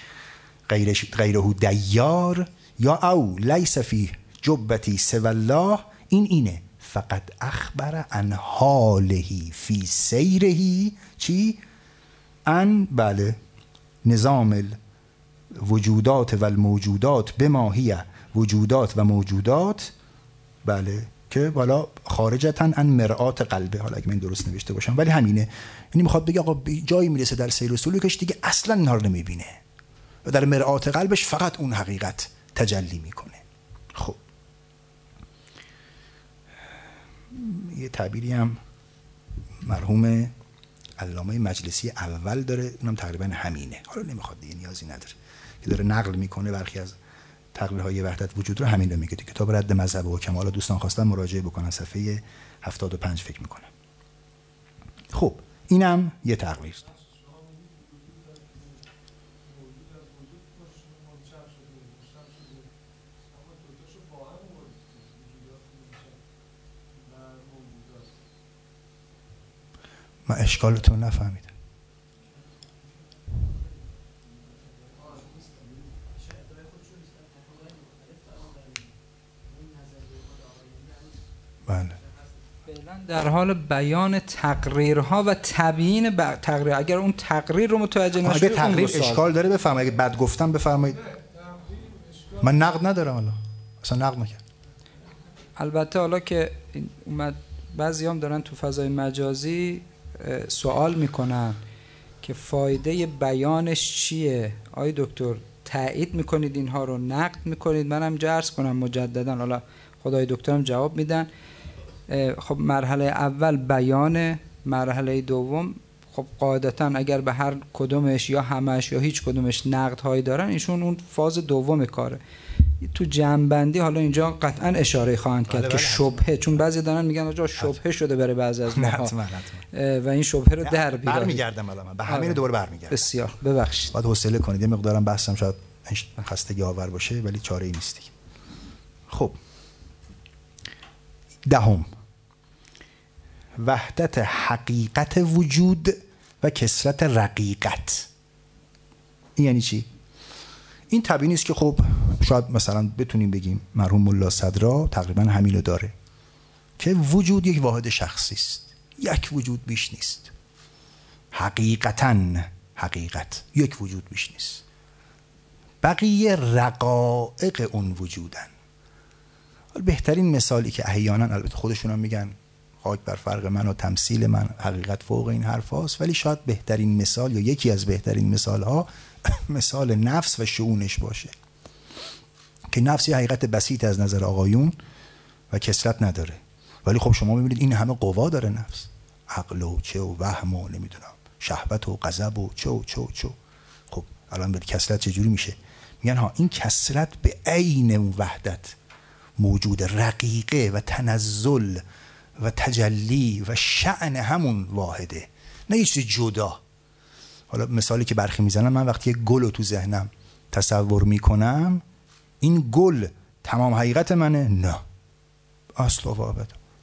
غیرش غیره دیار یا او لیس فی جبتی سو الله این اینه. فقط اخبر عن حالهی فی سیرهی چی؟ ان بله نظام وجودات و الموجودات به ماهیه وجودات و موجودات بله که والا خارجتن ان مرآت قلبه. حالا اگه من درست نوشته باشم. ولی همینه. یعنی می‌خواد بگه آقا جایی می‌رسه در سیر و سلوکش دیگه اصلا اینها رو نمی‌بینه. و در مرآت قلبش فقط اون حقیقت. تجلی می‌کنه. خب. یه تعبیری هم مرحوم علامه مجلسی اول داره اونم تقریبا همینه. حالا نمی‌خواد دیگه نیازی نداره. که داره نقل می‌کنه برخی از تقلیل های وحدت وجود رو همین رو میگه کتاب رد مذهب و کمال دوستان خواستن مراجعه بکنن. صفحه 75 فکر می‌کنم. خب اینم یه تقریر. من اشکالتون نفهمیدم. بله. در حال بیان تقریرها و تبیین ب... تقریر. اگر اون تقریر رو متوجه اگه نشدید تقریر اشکال داره بفرمایید. اگه بد گفتم بفرمایید. من نقد ندارم حالا اصلا نقد نکرد البته حالا که اومد بعضی هم دارن تو فضای مجازی سوال می‌کنن که فایده بیانش چیه؟ آی دکتر تایید می‌کنید اینها رو؟ نقد می‌کنید؟ منم جرس کنم مجددا. حالا خدای دکترم جواب میدن. خب مرحله اول بیان مرحله دوم خب قاعدتا اگر به هر کدومش یا همش یا هیچ کدومش نقد هایی دارن ایشون اون فاز دوم کاره. تو جنبندی حالا اینجا قطعا اشاره خواهند کرد بله، که بله، شبهه چون بعضی دارن میگن آجا شبهه شده برای بعضی از نه ما حتما حتما. و این شبهه رو در بیارید. برمیگردم الان. به همین آره. دوباره برمیگردم. بسیار. ببخشید. باید حوصله کنید. یه مقدارم بحثم شاید خستگی آور باشه ولی چاره ای نیست دیگه. خب. دهم. وحدت حقیقت وجود و کسرت رقیقت. این یعنی چی؟ این طبیعی نیست که خب شاید مثلا بتونیم بگیم مرحوم ملا صدرا تقریبا همینو داره که وجود یک واحد شخصی است. یک وجود بیش نیست. حقیقتا حقیقت یک وجود بیش نیست. بقیه رقائق اون وجودن. بهترین مثالی که احیانا البته خودشون هم میگن خاک بر فرق من و تمثیل من حقیقت فوق این حرف ولی شاید بهترین مثال یا یکی از بهترین مثال ها مثال نفس و شعونش باشه. که نفس یه حقیقت بسیط از نظر آقایون و کسرت نداره. ولی خب شما می‌بینید این همه قوا داره نفس. عقل و چه و وهم و نمی‌دونم شهوت و غضب و چه و چه و چه خب الان به کسرت چجوری میشه؟ میگن ها این کسرت به عین وحدت موجود رقیقه و تنزل و تجلی و شعن همون واحده. نه یه جدا. حالا مثالی که برخی می‌زنم من وقتی یه گل رو تو ذهنم تصور می‌کنم این گل تمام حقیقت منه؟ نه. اصلا و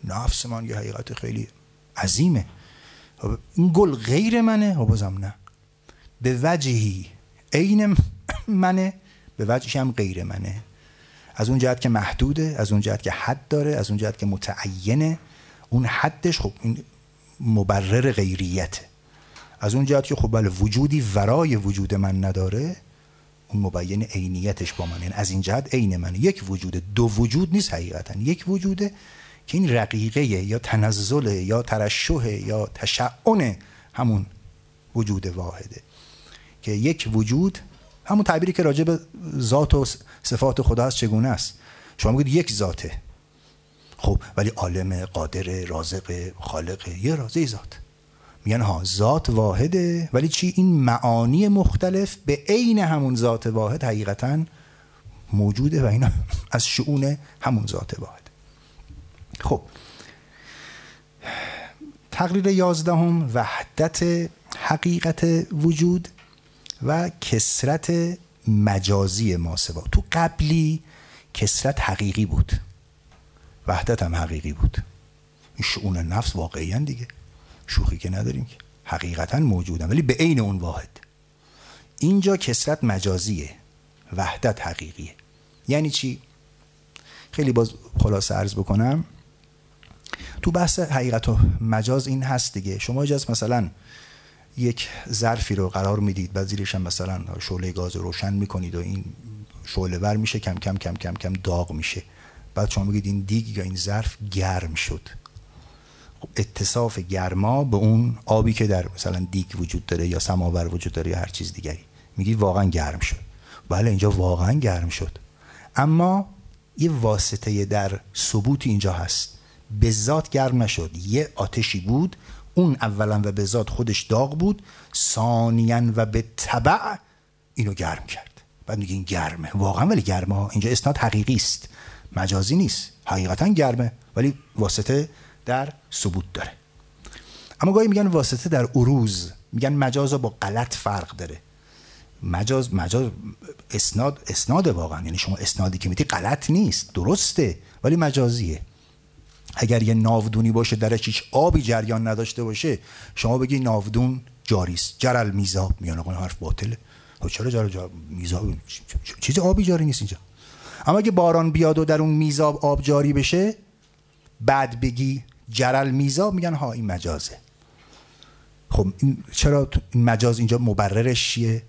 نفس من یه حقیقت خیلی عظیمه. خب، این گل غیر منه؟ و بازم نه. به وجهی عین منه به وجهی هم غیر منه. از اون جهت که محدوده از اون جهت که حد داره از اون جهت که متعینه. اون حدش خب این مبرر غیریته. از اون جهت که خب بله وجودی ورای وجود من نداره اون مبین عینیتش با من یعنی از این جهت عین منه. یک وجوده دو وجود نیست حقیقتا. یک وجوده که این رقیقه یا تنزل یا ترشح یا تشعن همون وجود واحده. که یک وجود همون تعبیری که راجع به ذات و صفات خدا هست چگونه است؟ شما میگید یک ذاته. خب ولی عالم قادر رازق خالق یه رازه ذات. میگن ها ذات واحده ولی چی؟ این معانی مختلف به عین همون ذات واحد حقیقتا موجوده و اینا از شعون همون ذات واحد. خب. تقریر یازدهم وحدت حقیقت وجود و کسرت مجازی ماسوا تو قبلی کسرت حقیقی بود. وحدت هم حقیقی بود. این شعون نفس واقعی دیگه. شوخی که نداریم که. حقیقتا موجودن ولی به عین اون واحد. اینجا کسرت مجازیه وحدت حقیقیه. یعنی چی؟ خیلی باز خلاصه عرض بکنم. تو بحث حقیقت و مجاز این هست دیگه. شما اجاز مثلا یک ظرفی رو قرار می‌دید و زیرش هم مثلا شعله گاز روشن می‌کنید و این شعله ور میشه کم کم کم کم کم داغ میشه. بعد شما بگید این دیگ یا این ظرف گرم شد. اتصاف گرما به اون آبی که در مثلا دیگ وجود داره یا سماور وجود داره یا هر چیز دیگری. میگید واقعا گرم شد. بله اینجا واقعا گرم شد. اما یه واسطه در ثبوت اینجا هست. به ذات گرم نشد. یه آتشی بود. اون اولا و به ذات خودش داغ بود. ثانیا و به تبع اینو گرم کرد. بعد میگه این گرمه. واقعا ولی گرمه اینجا اسناد حقیقی است. مجازی نیست. حقیقتا گرمه. ولی واسطه در ثبوت داره. اما گاهی میگن واسطه در عروض میگن مجاز با غلط فرق داره. مجاز مجاز اسناد اسناد واقعا. یعنی شما اسنادی که میتی غلط نیست درسته ولی مجازیه. اگر یه ناودونی باشه درش هیچ آبی جریان نداشته باشه شما بگی ناودون جاری است. جرل میزاب میان آقا حرف باطله خب چرا جرل جار میزاب چیز آبی جاری نیست اینجا. اما اگه باران بیاد و در اون میزاب آب جاری بشه بعد بگی جرل میزاب میگن ها این مجازه. خب این چرا مجاز اینجا مبررش چیه؟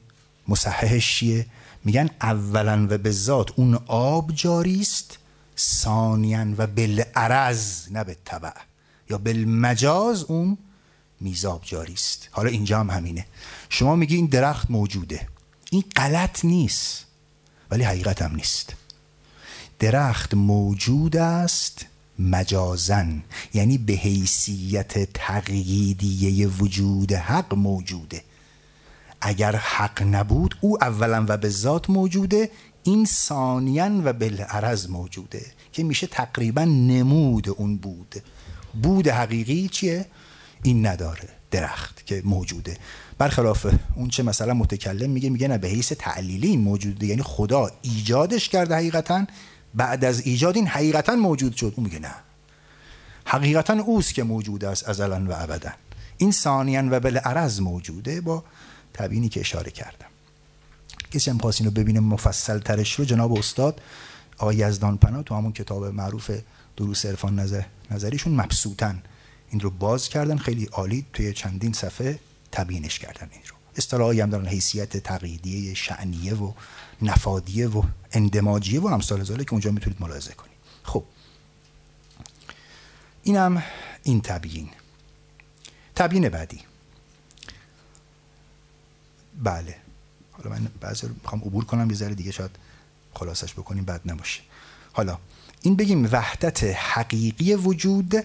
مصححش چیه؟ میگن اولا و به ذات اون آب جاری است ثانیا و بالعرض نه به تبع یا بالمجاز اون میزاب جاری است حالا اینجا هم همینه. شما میگی این درخت موجوده. این غلط نیست ولی حقیقت هم نیست. درخت موجود است مجازن یعنی به حیثیت تقییدیه وجود حق موجوده. اگر حق نبود او اولا و به ذات موجوده این ثانیا و بالعرض موجوده که میشه تقریبا نمود اون بود. بود حقیقی چیه؟ این نداره درخت که موجوده. برخلاف اون چه مثلا متکلم میگه میگه نه به حیث تعلیلی این موجوده یعنی خدا ایجادش کرده حقیقتا. بعد از ایجاد این حقیقتا موجود شد. اون میگه نه. حقیقتا اوست که موجود است ازلا و ابدا. این ثانیا و بالعرض موجوده با تبینی که اشاره کردم. کسی هم خواست اینو ببینه مفصل ترش رو جناب استاد آقای یزدان پنا تو همون کتاب معروف دروس عرفان نظر نظریشون مبسوطن این رو باز کردن. خیلی عالی توی چندین صفحه تبیینش کردن این رو. اصطلاحی هم دارن حیثیت تقییدیه شعنیه و نفادیه و اندماجیه و امثال زاله که اونجا می‌تونید ملاحظه کنید. خب. اینم این تبیین. تبیین بعدی. بله. حالا من بعضی رو می‌خوام عبور کنم یه ذره دیگه شاید خلاصش بکنیم بد نباشه. حالا این بگیم وحدت حقیقی وجود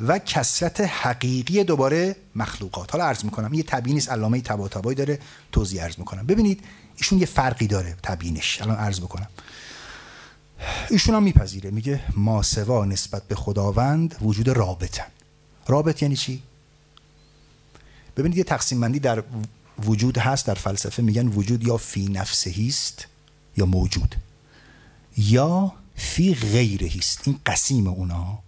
و کسرت حقیقی دوباره مخلوقات. حالا عرض می‌کنم یه تبیینی است علامه طباطبایی داره توضیح عرض می‌کنم. ببینید ایشون یه فرقی داره تبیینش الان عرض بکنم. ایشون هم میپذیره میگه ماسوا نسبت به خداوند وجود رابطن. رابط یعنی چی؟ ببینید یه تقسیم بندی در وجود هست در فلسفه میگن وجود یا فی نفسه است یا موجود یا فی غیره است. این قسیم اونا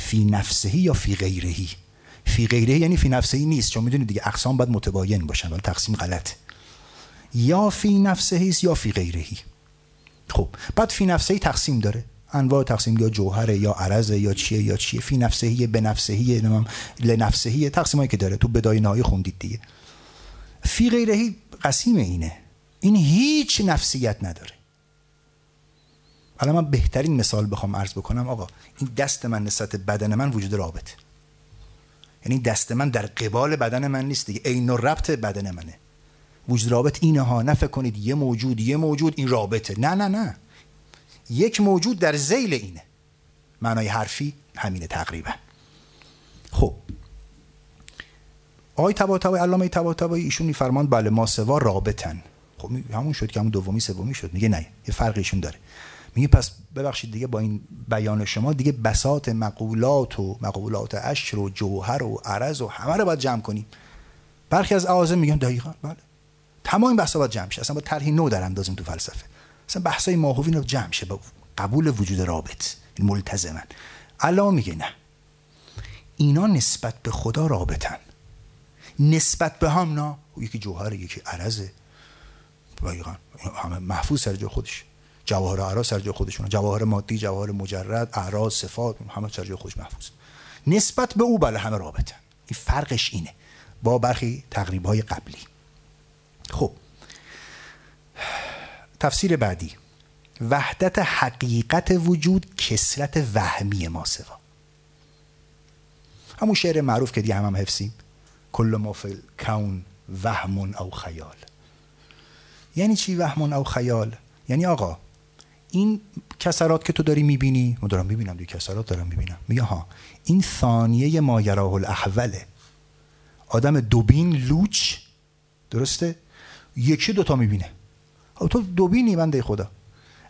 فی نفسهی یا فی غیرهی؟ فی غیره یعنی فی نفسهی نیست چون می‌دونید دیگه اقسام باید متباین باشن ولی تقسیم غلط. یا فی نفسهی است یا فی غیرهی؟ خب بعد فی نفسهی تقسیم داره. انواع تقسیم یا جوهره یا عرضه یا چیه یا چیه. فی نفسهی به نفسهی لنفسهی تقسیمایی که داره. تو بدای نهایی خوندید دیگه. فی غیرهی قسیم اینه. این هیچ نفسیت نداره. حالا من بهترین مثال بخوام عرض بکنم آقا این دست من نسبت بدن من وجود رابط یعنی دست من در قبال بدن من نیست دیگه عین ربط بدن منه. وجود رابط اینه ها فکر کنید یه موجود یه موجود این رابطه. نه نه نه. یک موجود در زیل اینه. معنای حرفی همینه تقریبا. خب. آقای طباطبایی علامه طباطبایی ایشون میفرماند بله ما سوا رابطن. خب همون شد که همون دومی سومی شد. میگه نه یه فرقیشون داره. میگه پس ببخشید دیگه با این بیان شما دیگه بسات مقولات و مقولات اشر و جوهر و عرض و همه رو باید جمع کنیم. برخی از اعاظم میگن دقیقا بله. تمام این بحثا باید جمع شه. اصلا با طرحی نو در اندازیم تو فلسفه. اصلا بحثای ماهوی رو جمع شه با قبول وجود رابط ملتزمن. علامه میگه نه. اینا نسبت به خدا رابطن. نسبت به هم نه. یکی جوهر یکی عرضه. دقیقا. همه محفوظ سر جای خودش. جواهر اعراض سر جای خودشون جواهر مادی جواهر مجرد اعراض صفات همه سر جای خودش محفوظ. نسبت به او بله همه رابطن این فرقش اینه. با برخی تقریب های قبلی. خب. تفسیر بعدی. وحدت حقیقت وجود کسرت وهمی ما سوا. همون شعر معروف که دیگه هم, هم حفظیم. کل ما فی کون وهم او خیال. یعنی چی وهم او خیال؟ یعنی آقا این کسرات که تو داری می‌بینی من دارم می‌بینم دیگه کسرات دارم می‌بینم. میگه ها این ثانیه ما یراه الاحوله آدم دوبین لوچ درسته؟ یکی دوتا می‌بینه. تو دوبینی بنده خدا.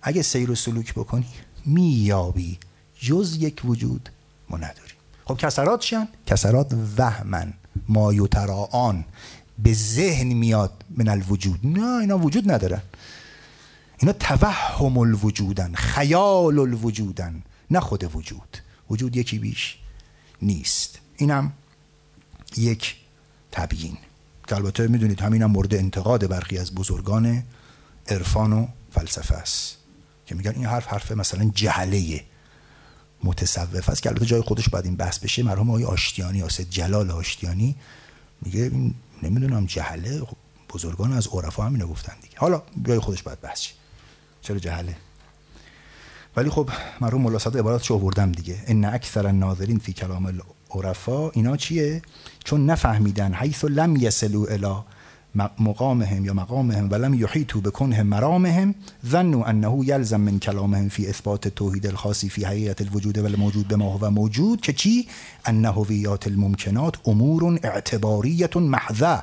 اگه سیر و سلوک بکنی میابی جز یک وجود ما نداریم. خب کسرات چیان؟ کسرات وهمن ما آن به ذهن میاد من الوجود. نه اینا وجود ندارن اینا توهم الوجودن خیال الوجودن نه خود وجود. وجود یکی بیش نیست. اینم یک تبیین. که البته می‌دونید همینم هم مورد انتقاد برخی از بزرگان عرفان و فلسفه است. که میگن این حرف حرف مثلا جهله متصوف است. که البته جای خودش باید این بحث بشه. مرحوم آقای آشتیانی آسد جلال آشتیانی میگه نمی‌دونم جهله خب بزرگان از عرفا همینو گفتن دیگه. حالا جای خودش باید بحث شه. چرا جهله؟ ولی خب مرحوم مولا صادق عباراتشو آوردم دیگه. ان اکثر الناظرین فی کلام العرفا اینا چیه؟ چون نفهمیدن حیث لم یسلو الی مقامهم یا مقامهم ولم یحیطوا بکنهم مرامهم ظنوا انه یلزم من کلامهم فی اثبات توحید الخاصی فی حقیقت الوجود و الموجود به ما هو موجود که چی؟ ان هویات الممکنات امور اعتباریه محضه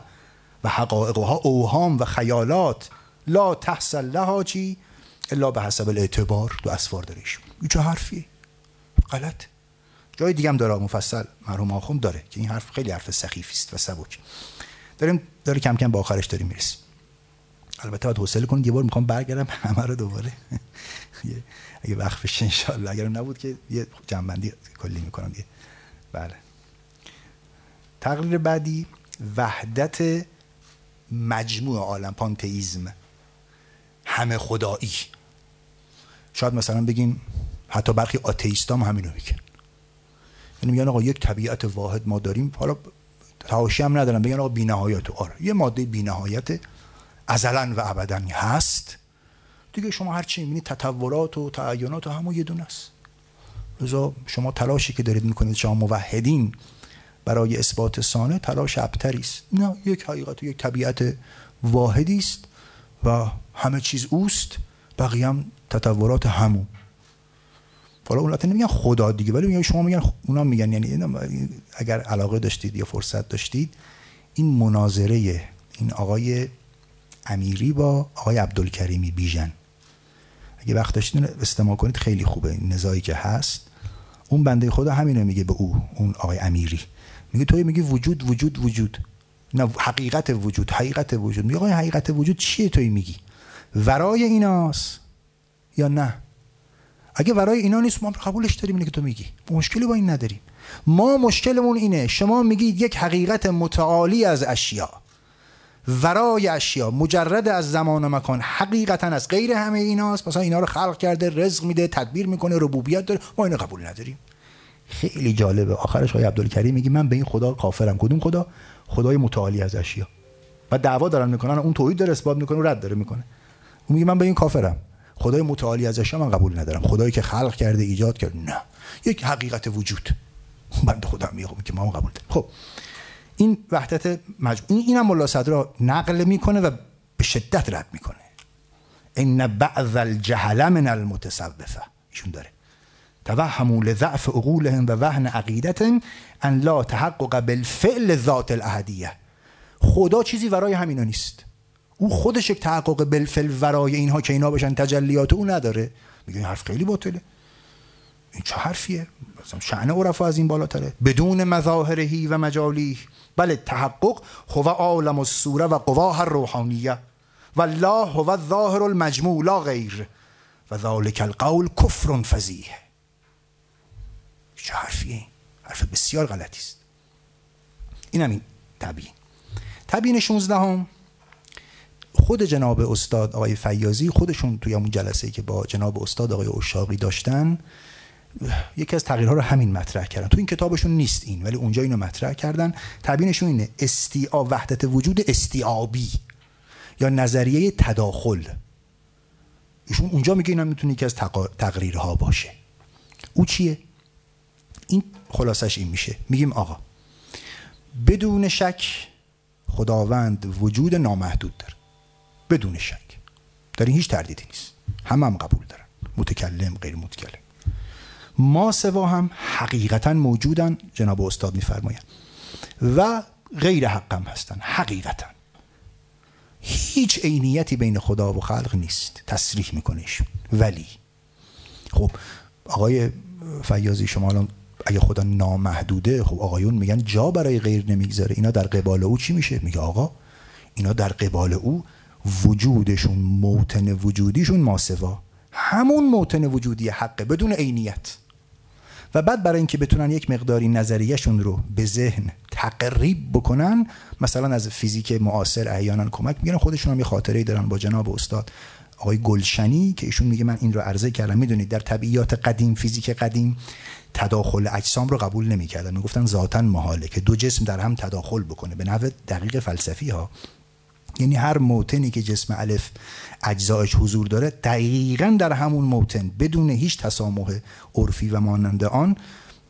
و حقائقها اوهام و خیالات. لا تحصل لها چی؟ الا به حسب الاعتبار دو اسوار داریش این چه حرفی غلط. جای دیگه هم داره مفصل مرحوم آخوند داره که این حرف خیلی حرف سخیفی است و سبک. داریم داره کم کم با آخرش داریم می‌رسیم. البته باید حوصله کنید یه بار می‌خوام برگردم همه رو دوباره. اگه وقت بشه انشالله. اگرم نبود که یه جنبندی کلی می‌کنم. دیگه بله. تقریر بعدی وحدت مجموع عالم پانتئیزم. همه خدایی. شاید مثلا بگیم حتی برخی آتئیستام همینو میگن. یعنی میگن آقا یک طبیعت واحد ما داریم حالا تهاشی هم ندارم بگن آقا بینهایت آره. یه ماده بینهایت ازلا و ابدا هست. دیگه شما هر چی می‌بینید تطورات و تعینات و همون یه دونه است. لذا شما تلاشی که دارید می‌کنید شما موحدین برای اثبات سانه تلاش ابتری است. نه یک حقیقت و یک طبیعت واحدی است و همه چیز اوست. بقیه هم تطورات همون. حالا اون نمیگن خدا دیگه ولی میگن شما میگن اونا میگن یعنی اگر علاقه داشتید یا فرصت داشتید این مناظره این آقای امیری با آقای عبدالکریمی بیژن. اگه وقت داشتید استماع کنید خیلی خوبه. این نزاعی که هست. اون بنده خدا همینو میگه به او اون آقای امیری. میگه توی میگی وجود وجود وجود. نه حقیقت وجود حقیقت وجود. میگه آقای حقیقت وجود چیه توی میگی؟ ورای ایناست. یا نه. اگه ورای اینا نیست ما قبولش داریم اینه که تو میگی. مشکلی با این نداریم. ما مشکلمون اینه شما میگید یک حقیقت متعالی از اشیا. ورای اشیا مجرد از زمان و مکان. حقیقتا از غیر همه ایناست. مثلا اینا رو خلق کرده رزق میده تدبیر می‌کنه ربوبیت داره. ما اینو قبول نداریم. خیلی جالبه. آخرش آقای عبدالکریم میگه من به این خدا کافرم. کدوم خدا؟ خدای متعالی از اشیا. و دعوا دارن می‌کنن اون توحید داره اثبات می‌کنه و رد داره می‌کنه. اون میگه من به این کافرم. خدای متعالی از اشیا من قبول ندارم. خدایی که خلق کرده ایجاد کرده. نه. یک حقیقت وجود. بند خودم میگم که ما قبول دارم خب. این وحدت مجموع این هم ملا صدرا نقل می‌کنه و به شدت رد می‌کنه. ان بعض الجهل من المتصوفه ایشون داره. توهموا لضعف عقولهم و وهن عقیدتهم ان لا تحقق بالفعل ذات الاحدیه خدا چیزی ورای همینا نیست. او خودش یک تحقق بالفعل ورای اینها که اینا بشن تجلیات او نداره. میگه این حرف خیلی باطله. این چه حرفیه؟ مثلا شأن عرفا از این بالاتره. بدون مظاهرهی و مجالیه. بله تحقق هو عالم الصوره و قواه الروحانیه. والله هو الظاهر المجموع لا غیر. و ذالک القول کفر فضیح. چه حرفیه؟ حرف بسیار غلطی است. این همین تبیین. تبیین 16 هم خود جناب استاد آقای فیازی خودشون توی اون جلسه که با جناب استاد آقای اشاقی داشتن یکی از تغییرها رو همین مطرح کردن. تو این کتابشون نیست این ولی اونجا اینو مطرح کردن. تبیینشون اینه استیعاب وحدت وجود استیعابی یا نظریه تداخل. ایشون اونجا میگه اینا می‌تونه یکی از تقریرها باشه. او چیه؟ این خلاصش این میشه. میگیم آقا بدون شک خداوند وجود نامحدود داره. بدون شک. در این هیچ تردیدی نیست. همه هم قبول دارن. متکلم غیر متکلم. ما سوا هم حقیقتا موجودن جناب استاد میفرمایند. و غیر حق هم هستن. حقیقتا. هیچ عینیتی بین خدا و خلق نیست. تصریح می‌کنه ولی خب آقای فیاضی شما الان اگه خدا نامحدوده خب آقایون میگن جا برای غیر نمی‌گذاره. اینا در قبال او چی میشه؟ میگه آقا اینا در قبال او وجودشون موتن وجودیشون ماسوا. همون موتن وجودی حقه بدون عینیت. و بعد برای اینکه بتونن یک مقداری نظریهشون رو به ذهن تقریب بکنن مثلا از فیزیک معاصر احیانا کمک می‌گیرن. خودشون هم یه خاطره دارن با جناب استاد آقای گلشنی که ایشون میگه من این رو عرضه کردم. می‌دونید در طبیعیات قدیم فیزیک قدیم تداخل اجسام رو قبول نمی‌کردن. می‌گفتن ذاتا محاله که دو جسم در هم تداخل بکنه. به نحو دقیق فلسفی ها یعنی هر موتنی که جسم الف اجزایش حضور داره دقیقا در همون موتن بدون هیچ تسامح عرفی و مانند آن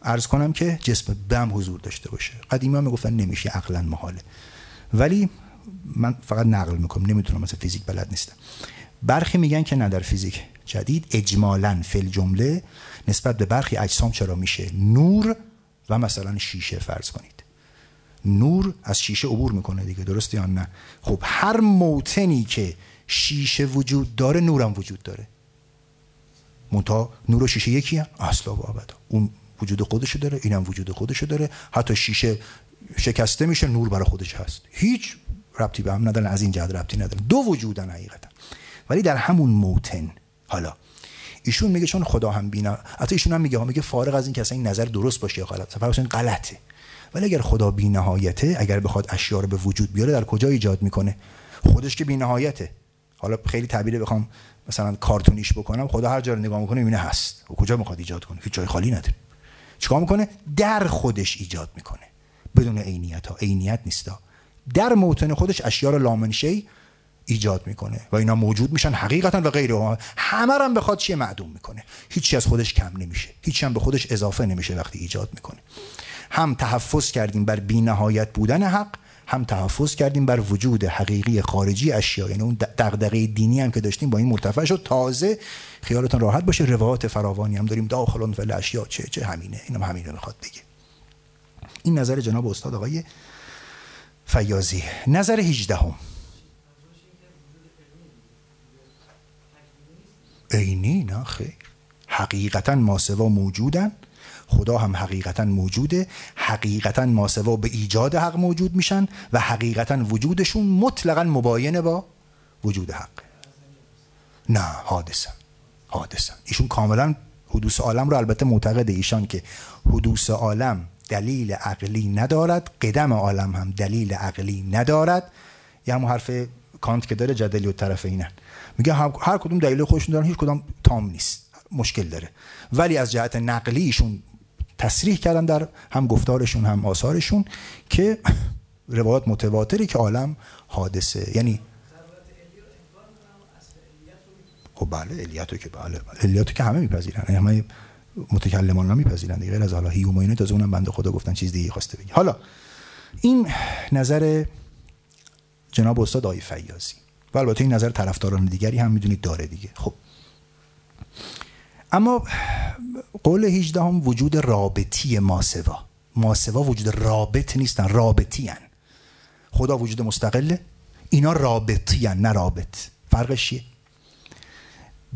ارز کنم که جسم بم حضور داشته باشه. قدیمی ها می‌گفتن نمیشه عقلا محاله. ولی من فقط نقل می‌کنم نمی‌تونم مثل فیزیک بلد نیستم. برخی میگن که نه در فیزیک جدید اجمالا فل جمله نسبت به برخی اجسام چرا میشه نور و مثلا شیشه فرض کنید. نور از شیشه عبور می‌کنه دیگه درست یا نه؟ خب هر موتنی که شیشه وجود داره نورم وجود داره. منتها نور و شیشه یکی هم. اصلا و اون وجود خودشو داره اینم وجود خودشو داره. حتی شیشه شکسته میشه نور برای خودش هست. هیچ ربطی به هم ندارن از این جهت ربطی ندارن. دو وجودن حقیقتا. ولی در همون موتن حالا ایشون میگه چون خدا هم بینا حتی ایشون هم میگه میگه فارغ از این که اصلا این نظر درست باشه یا غلط فرض غلطه. ولی اگر خدا بینهایته اگر بخواد اشیاء رو به وجود بیاره در کجا ایجاد می‌کنه؟ خودش که بینهایته. حالا خیلی تعبیر بخوام مثلا کارتونیش بکنم خدا هر جا رو نگاه می‌کنه می‌بینه هست. و کجا می‌خواد ایجاد کنه؟ هیچ جای خالی نداره. چیکار می‌کنه؟ در خودش ایجاد می‌کنه. بدون عینیت ها عینیت نیستا. در موطن خودش اشیاء رو لامنشی ایجاد می‌کنه و اینا موجود میشن حقیقتا و غیر همه هم بخواد چیه؟ معدوم می‌کنه. هیچی از خودش کم نمیشه. هیچی هم به خودش اضافه نمیشه وقتی ایجاد می‌کنه. هم تحفظ کردیم بر بینهایت بودن حق هم تحفظ کردیم بر وجود حقیقی خارجی اشیا. یعنی اون دغدغه دینی هم که داشتیم با این مرتفع شد. تازه خیالتون راحت باشه روایت فراوانی هم داریم. داخلون فل اشیا چه چه همینه. اینم همینه می‌خواد بگه. این نظر جناب استاد آقای فیازی نظر 18 هم عینی نه خیر. حقیقتا ماسوا موجودن. خدا هم حقیقتا موجوده حقیقتا ماسوا به ایجاد حق موجود میشن و حقیقتا وجودشون مطلقا مباینه با وجود حق. نه حادثه حادثه ایشون کاملا حدوث عالم رو البته معتقد ایشان که حدوث عالم دلیل عقلی ندارد قدم عالم هم دلیل عقلی ندارد. یه همون حرف کانت که داره جدلی و طرف اینن میگه هر کدوم دلیل خودشون دارن هیچ کدام تام نیست. مشکل داره. ولی از جهت نقلی ایشون تصریح کردن در هم گفتارشون هم آثارشون که روایات متواتری که عالم حادثه یعنی خب بله الیاتو که بله الیاتو که همه میپذیرن یعنی همه متکلمان میپذیرن غیر از حالا هیوم و تازه اونم بنده خدا گفتن چیز دیگه خواسته بگی. حالا این نظر جناب استاد آی فیازی و البته این نظر طرفداران دیگری هم می‌دونید داره دیگه. خب اما قول 18 هم وجود رابطی ماسوا. ماسوا وجود رابط نیستن رابطی هن. خدا وجود مستقله اینا رابطی هن نه رابط. فرقش چیه؟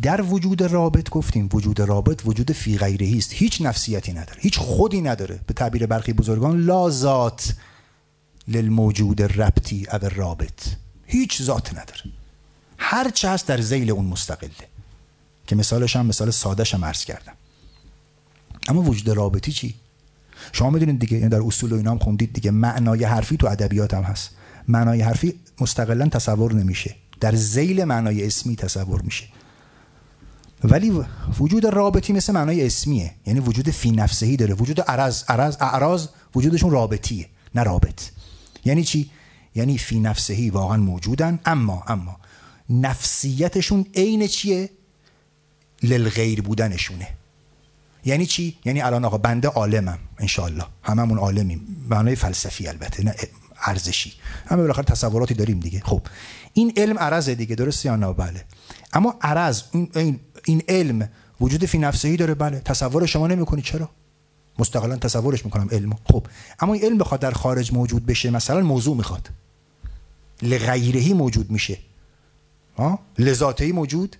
در وجود رابط گفتیم وجود رابط وجود فی غیره است. هیچ نفسیتی نداره هیچ خودی نداره. به تعبیر برخی بزرگان لا ذات للموجود ربطی او رابط هیچ ذات نداره. هر چه هست در زیل اون مستقله. که مثالش هم مثال سادهش هم عرض کردم. اما وجود رابطی چی؟ شما می‌دونید دیگه یعنی در اصول و اینا خوندید دیگه معنای حرفی تو ادبیات هم هست. معنای حرفی مستقلا تصور نمیشه. در زیل معنای اسمی تصور میشه. ولی وجود رابطی مثل معنای اسمیه. یعنی وجود فی نفسهی داره. وجود عرض عرض اعراض وجودشون رابطیه نه رابط. یعنی چی؟ یعنی فی نفسهی واقعا موجودن اما اما نفسیتشون عین چیه؟ للغیر بودنشونه. یعنی چی؟ یعنی الان آقا بنده عالمم انشالله هممون عالمیم. معنای فلسفی البته نه ارزشی. همه بالاخره تصوراتی داریم دیگه. خب این علم عرضه دیگه درست یا نه؟ بله. اما عرض این, این علم وجود فی نفسهی داره؟ بله. تصور شما نمی‌کنی. چرا؟ مستقلا تصورش می‌کنم علم خب اما این علم بخواد در خارج موجود بشه مثلا موضوع می‌خواد. لغیرهی موجود میشه. ها لذاتهی موجود.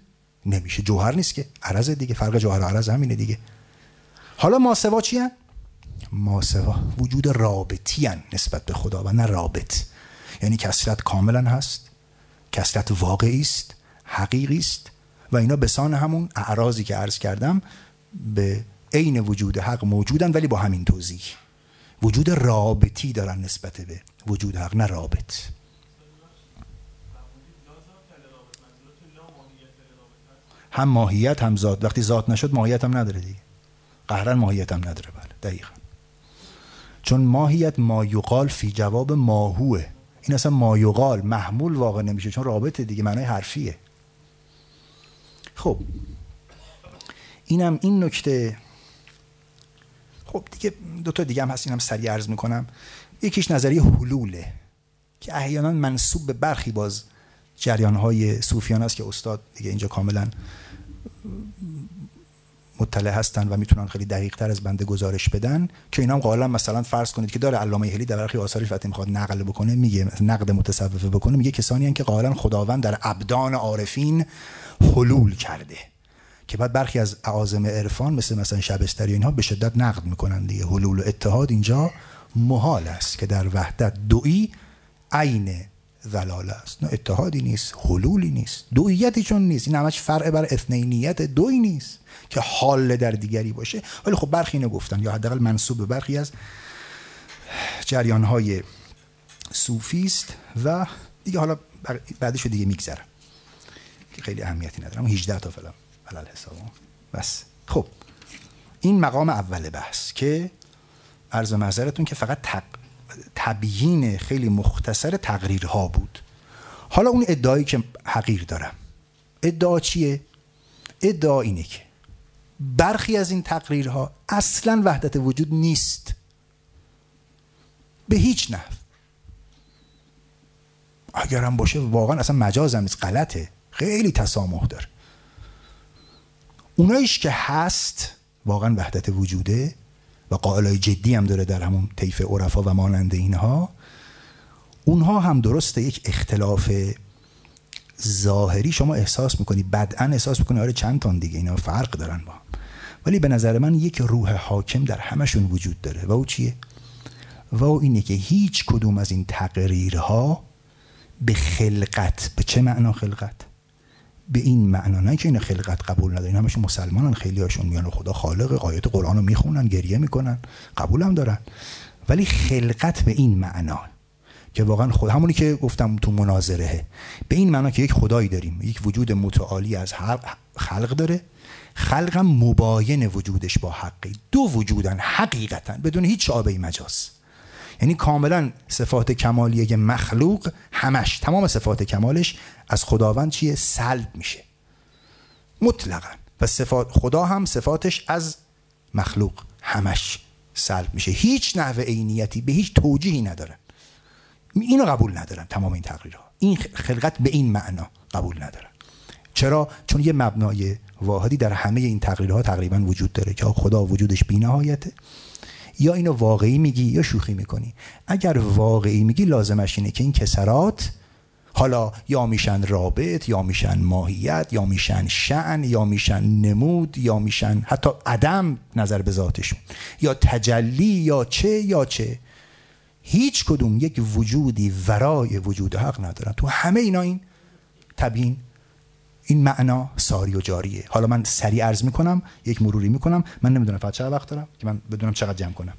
نمیشه. جوهر نیست که عرض دیگه. فرق جوهر و عرض همینه دیگه. حالا ماسوا چی هن؟ ماسوا وجود رابطی هن نسبت به خدا و نه رابط. یعنی کسرت کاملا هست کسرت واقعی است حقیقی است و اینا به سان همون اعراضی که عرض کردم به عین وجود حق موجودن ولی با همین توضیح. وجود رابطی دارن نسبت به وجود حق نه رابط. هم ماهیت هم ذات. وقتی ذات نشد ماهیت هم نداره دیگه. قهرن ماهیت هم نداره بله دقیقا. چون ماهیت ما یقال فی جواب ماهوه. این اصلا ما یقال محمول واقع نمیشه چون رابطه دیگه معنای حرفیه. خب. اینم این نکته. خب دیگه دو تا دیگه هم هست اینم سریع عرض می‌کنم. یکیش نظریه حلوله که احیانا منصوب به برخی باز جریان های صوفیان است که استاد دیگه اینجا کاملا مطلع هستن و می‌تونن خیلی دقیق تر از بنده گزارش بدن که اینا هم قائلا مثلا فرض کنید که داره علامه هلی در برخی آثارش وقتی می‌خواد نقل بکنه میگه نقد متصوفه بکنه میگه کسانی هن که قائلا خداوند در ابدان عارفین حلول کرده که بعد برخی از اعاظم عرفان مثل مثلا شبستری اینها به شدت نقد می‌کنن دیگه. حلول و اتحاد اینجا محال است که در وحدت دویی عین ولال است. نه اتحادی نیست حلولی نیست. دوییتی چون نیست. این همش فرع بر اثنینیت دوی نیست که حال در دیگری باشه. ولی خب برخی اینو گفتن. یا حداقل منصوب به برخی از جریان های صوفیست و دیگه حالا بعدش دیگه میگذرم. که خیلی اهمیتی نداره اما 18 تا فلان علل حساب. بس. خب. این مقام اول بحث که عرض معذرتون که فقط تق... تبیین خیلی مختصر تقریرها بود. حالا اون ادعایی که حقیر دارم. ادعا چیه؟ ادعا اینه که برخی از این تقریرها اصلا وحدت وجود نیست. به هیچ نحو. اگر هم باشه واقعا اصلا مجاز هم نیست غلطه. خیلی تسامح داره. اونایش که هست واقعا وحدت وجوده. و قائلای جدی هم داره در همون طیف عرفا و مانند اینها اونها هم درسته یک اختلاف ظاهری شما احساس می‌کنی بدعا احساس می‌کنی آره چند تان دیگه اینا فرق دارن با هم ولی به نظر من یک روح حاکم در همشون وجود داره و او چیه؟ و او اینه که هیچ کدوم از این تقریرها به خلقت به چه معنا خلقت؟ به این معنا نه که این خلقت قبول ندارن همشون مسلمانن خیلی هاشون میان خدا خالق قایت قرآن رو می‌خونن گریه می‌کنن قبول هم دارن. ولی خلقت به این معنا که واقعا خود همونی که گفتم تو مناظره. به این معنا که یک خدایی داریم یک وجود متعالی از خلق داره. خلق هم مباین وجودش با حقی. دو وجودن حقیقتا بدون هیچ شعبه مجاز. یعنی کاملا صفات کمالیه مخلوق همش تمام صفات کمالش از خداوند چیه؟ سلب میشه. مطلقا. و صفات خدا هم صفاتش از مخلوق همش سلب میشه. هیچ نحو عینیتی به هیچ توجیهی ندارن. اینو قبول ندارن تمام این تقریرها. این خلقت به این معنا قبول ندارن. چرا؟ چون یه مبنای واحدی در همه این تقریرها تقریبا وجود داره که خدا وجودش بینهایته. یا اینو واقعی میگی یا شوخی می‌کنی. اگر واقعی میگی لازمش اینه که این کسرات حالا یا میشن رابط یا میشن ماهیت یا میشن شعن یا میشن نمود یا میشن حتی عدم نظر به ذاتشون. یا تجلی یا چه یا چه. هیچ کدوم یک وجودی ورای وجود حق ندارن. تو همه اینا این تبیین این معنا ساری و جاریه. حالا من سریع عرض می‌کنم یک مروری می‌کنم. من نمی‌دونم فقط چقدر وقت دارم که من بدونم چقدر جمع کنم.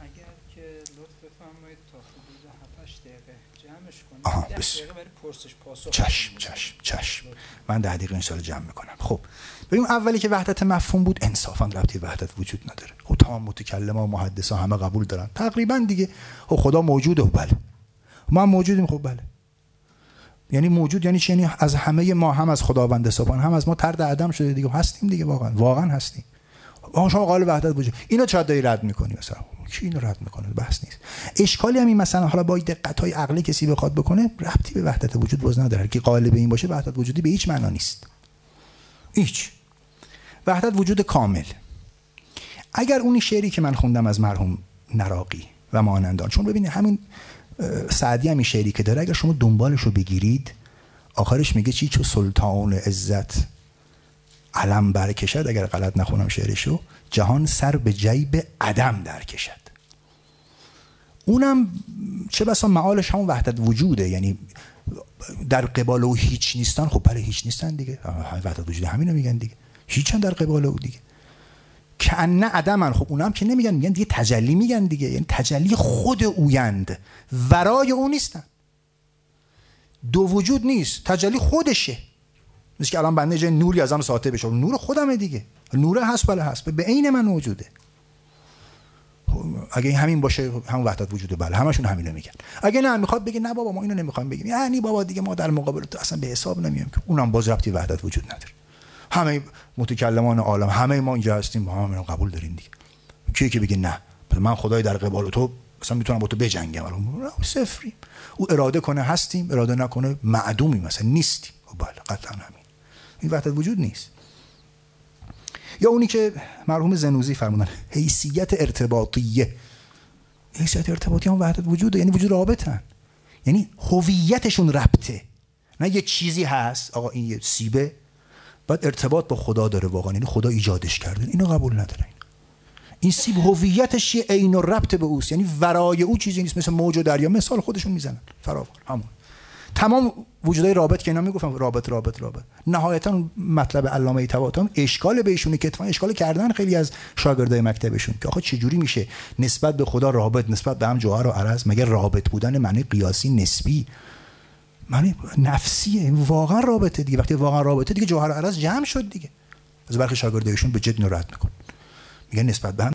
اگر که لطف بفرمایید تا حدود 7 دقیقه جمعش کنید آها بس. دقیقه برای پرسش پاسخ چشم چشم چشم. من ده دقیقه انشالله جمع می‌کنم. خب ببین اولی که وحدت مفهوم بود انصافا ربطی وحدت وجود نداره. خب تمام متکلم و محدث همه قبول دارن. تقریبا دیگه خب خدا موجوده بله. ما هم موجودیم خب بله. یعنی موجود یعنی چی یعنی از همه ما هم از خداوند سبحان هم از ما ترد عدم شده دیگه. هستیم دیگه واقعا. واقعا هستیم. آقا شما قال وحدت وجود اینو چرا داری رد می‌کنی مثلا؟ کی اینو رد می‌کنه؟ بحث نیست. اشکالی هم این مثلا حالا با دقت های عقلی کسی بخواد بکنه ربطی به وحدت وجود باز نداره. که قالب این باشه وحدت وجودی به هیچ معنا نیست. هیچ. وحدت وجود کامل. اگر اونی شعری که من خوندم از مرحوم نراقی و مانندان چون ببینید همین سعدی هم شعری که داره اگر شما دنبالش رو بگیرید آخرش میگه چی؟ چو سلطان عزت علم برکشد اگر غلط نخونم شعرشو جهان سر به جیب عدم در کشد اونم چه بسا معالش همون وحدت وجوده یعنی در قبال او هیچ نیستن خب بله هیچ نیستن دیگه. وحدت وجود همینو میگن دیگه. هیچ در قبال او دیگه. کن عدمن خب اونم که نمیگن میگن دیگه تجلی میگن دیگه. یعنی تجلی خود اویند. ورای او نیستن. دو وجود نیست. تجلی خودشه. مثل که الان بنده جای نوری ازم ساطع بشه. نور خودمه دیگه. نور هست بله هست. به عین من موجوده خب، اگه همین باشه هم وحدت وجوده. بله همشون همینو میگن. اگه نه می‌خواد بگه نه بابا ما اینو نمی‌خوایم بگیم. یعنی بابا دیگه ما در مقابل تو اصلا به حساب نمیایم که اونم باز ربطی وحدت وجود نداره. همه متکلمان عالم همه ما اینجا هستیم با هم قبول داریم دیگه. کی که بگه نه؟ من خدای در قبال تو مثلا می‌تونم با تو بجنگم. صفری او اراده کنه هستیم اراده نکنه معدومی مثلا نیستیم. خب بله قطعا همین. این وحدت وجود نیست. یا اونی که مرحوم زنوزی فرمودن حیثیت ارتباطیه. حیثیت ارتباطی هم وحدت وجوده یعنی وجود رابطن. یعنی هویتشون ربطه. نه یه چیزی هست. آقا این یه سیبه بعد ارتباط با خدا داره واقعا. یعنی خدا ایجادش کرده. اینو قبول نداره این سیب هویتش یه عین و ربط به اوست. یعنی ورای او چیزی نیست. مثل موج و دریا. مثال خودشون می‌زنن. فراوان. همون. تمام وجودای رابط که اینا می‌گفتن. رابط رابط رابط. نهایتا مطلب علامه طباطبایی اشکال بهشونه که اشکال کردن خیلی از شاگردای مکتبشون. که آخه چجوری میشه نسبت به خدا رابط نسبت به هم جوهر و عرض؟ مگه رابط بودن معنی قیاسی نسبی معنی نفسیه واقعا رابطه دیگه. وقتی واقعا رابطه دیگه جوهر و عرض جمع شد دیگه. از برخی شاگردایشون به جد رد میکن میگه نسبت به هم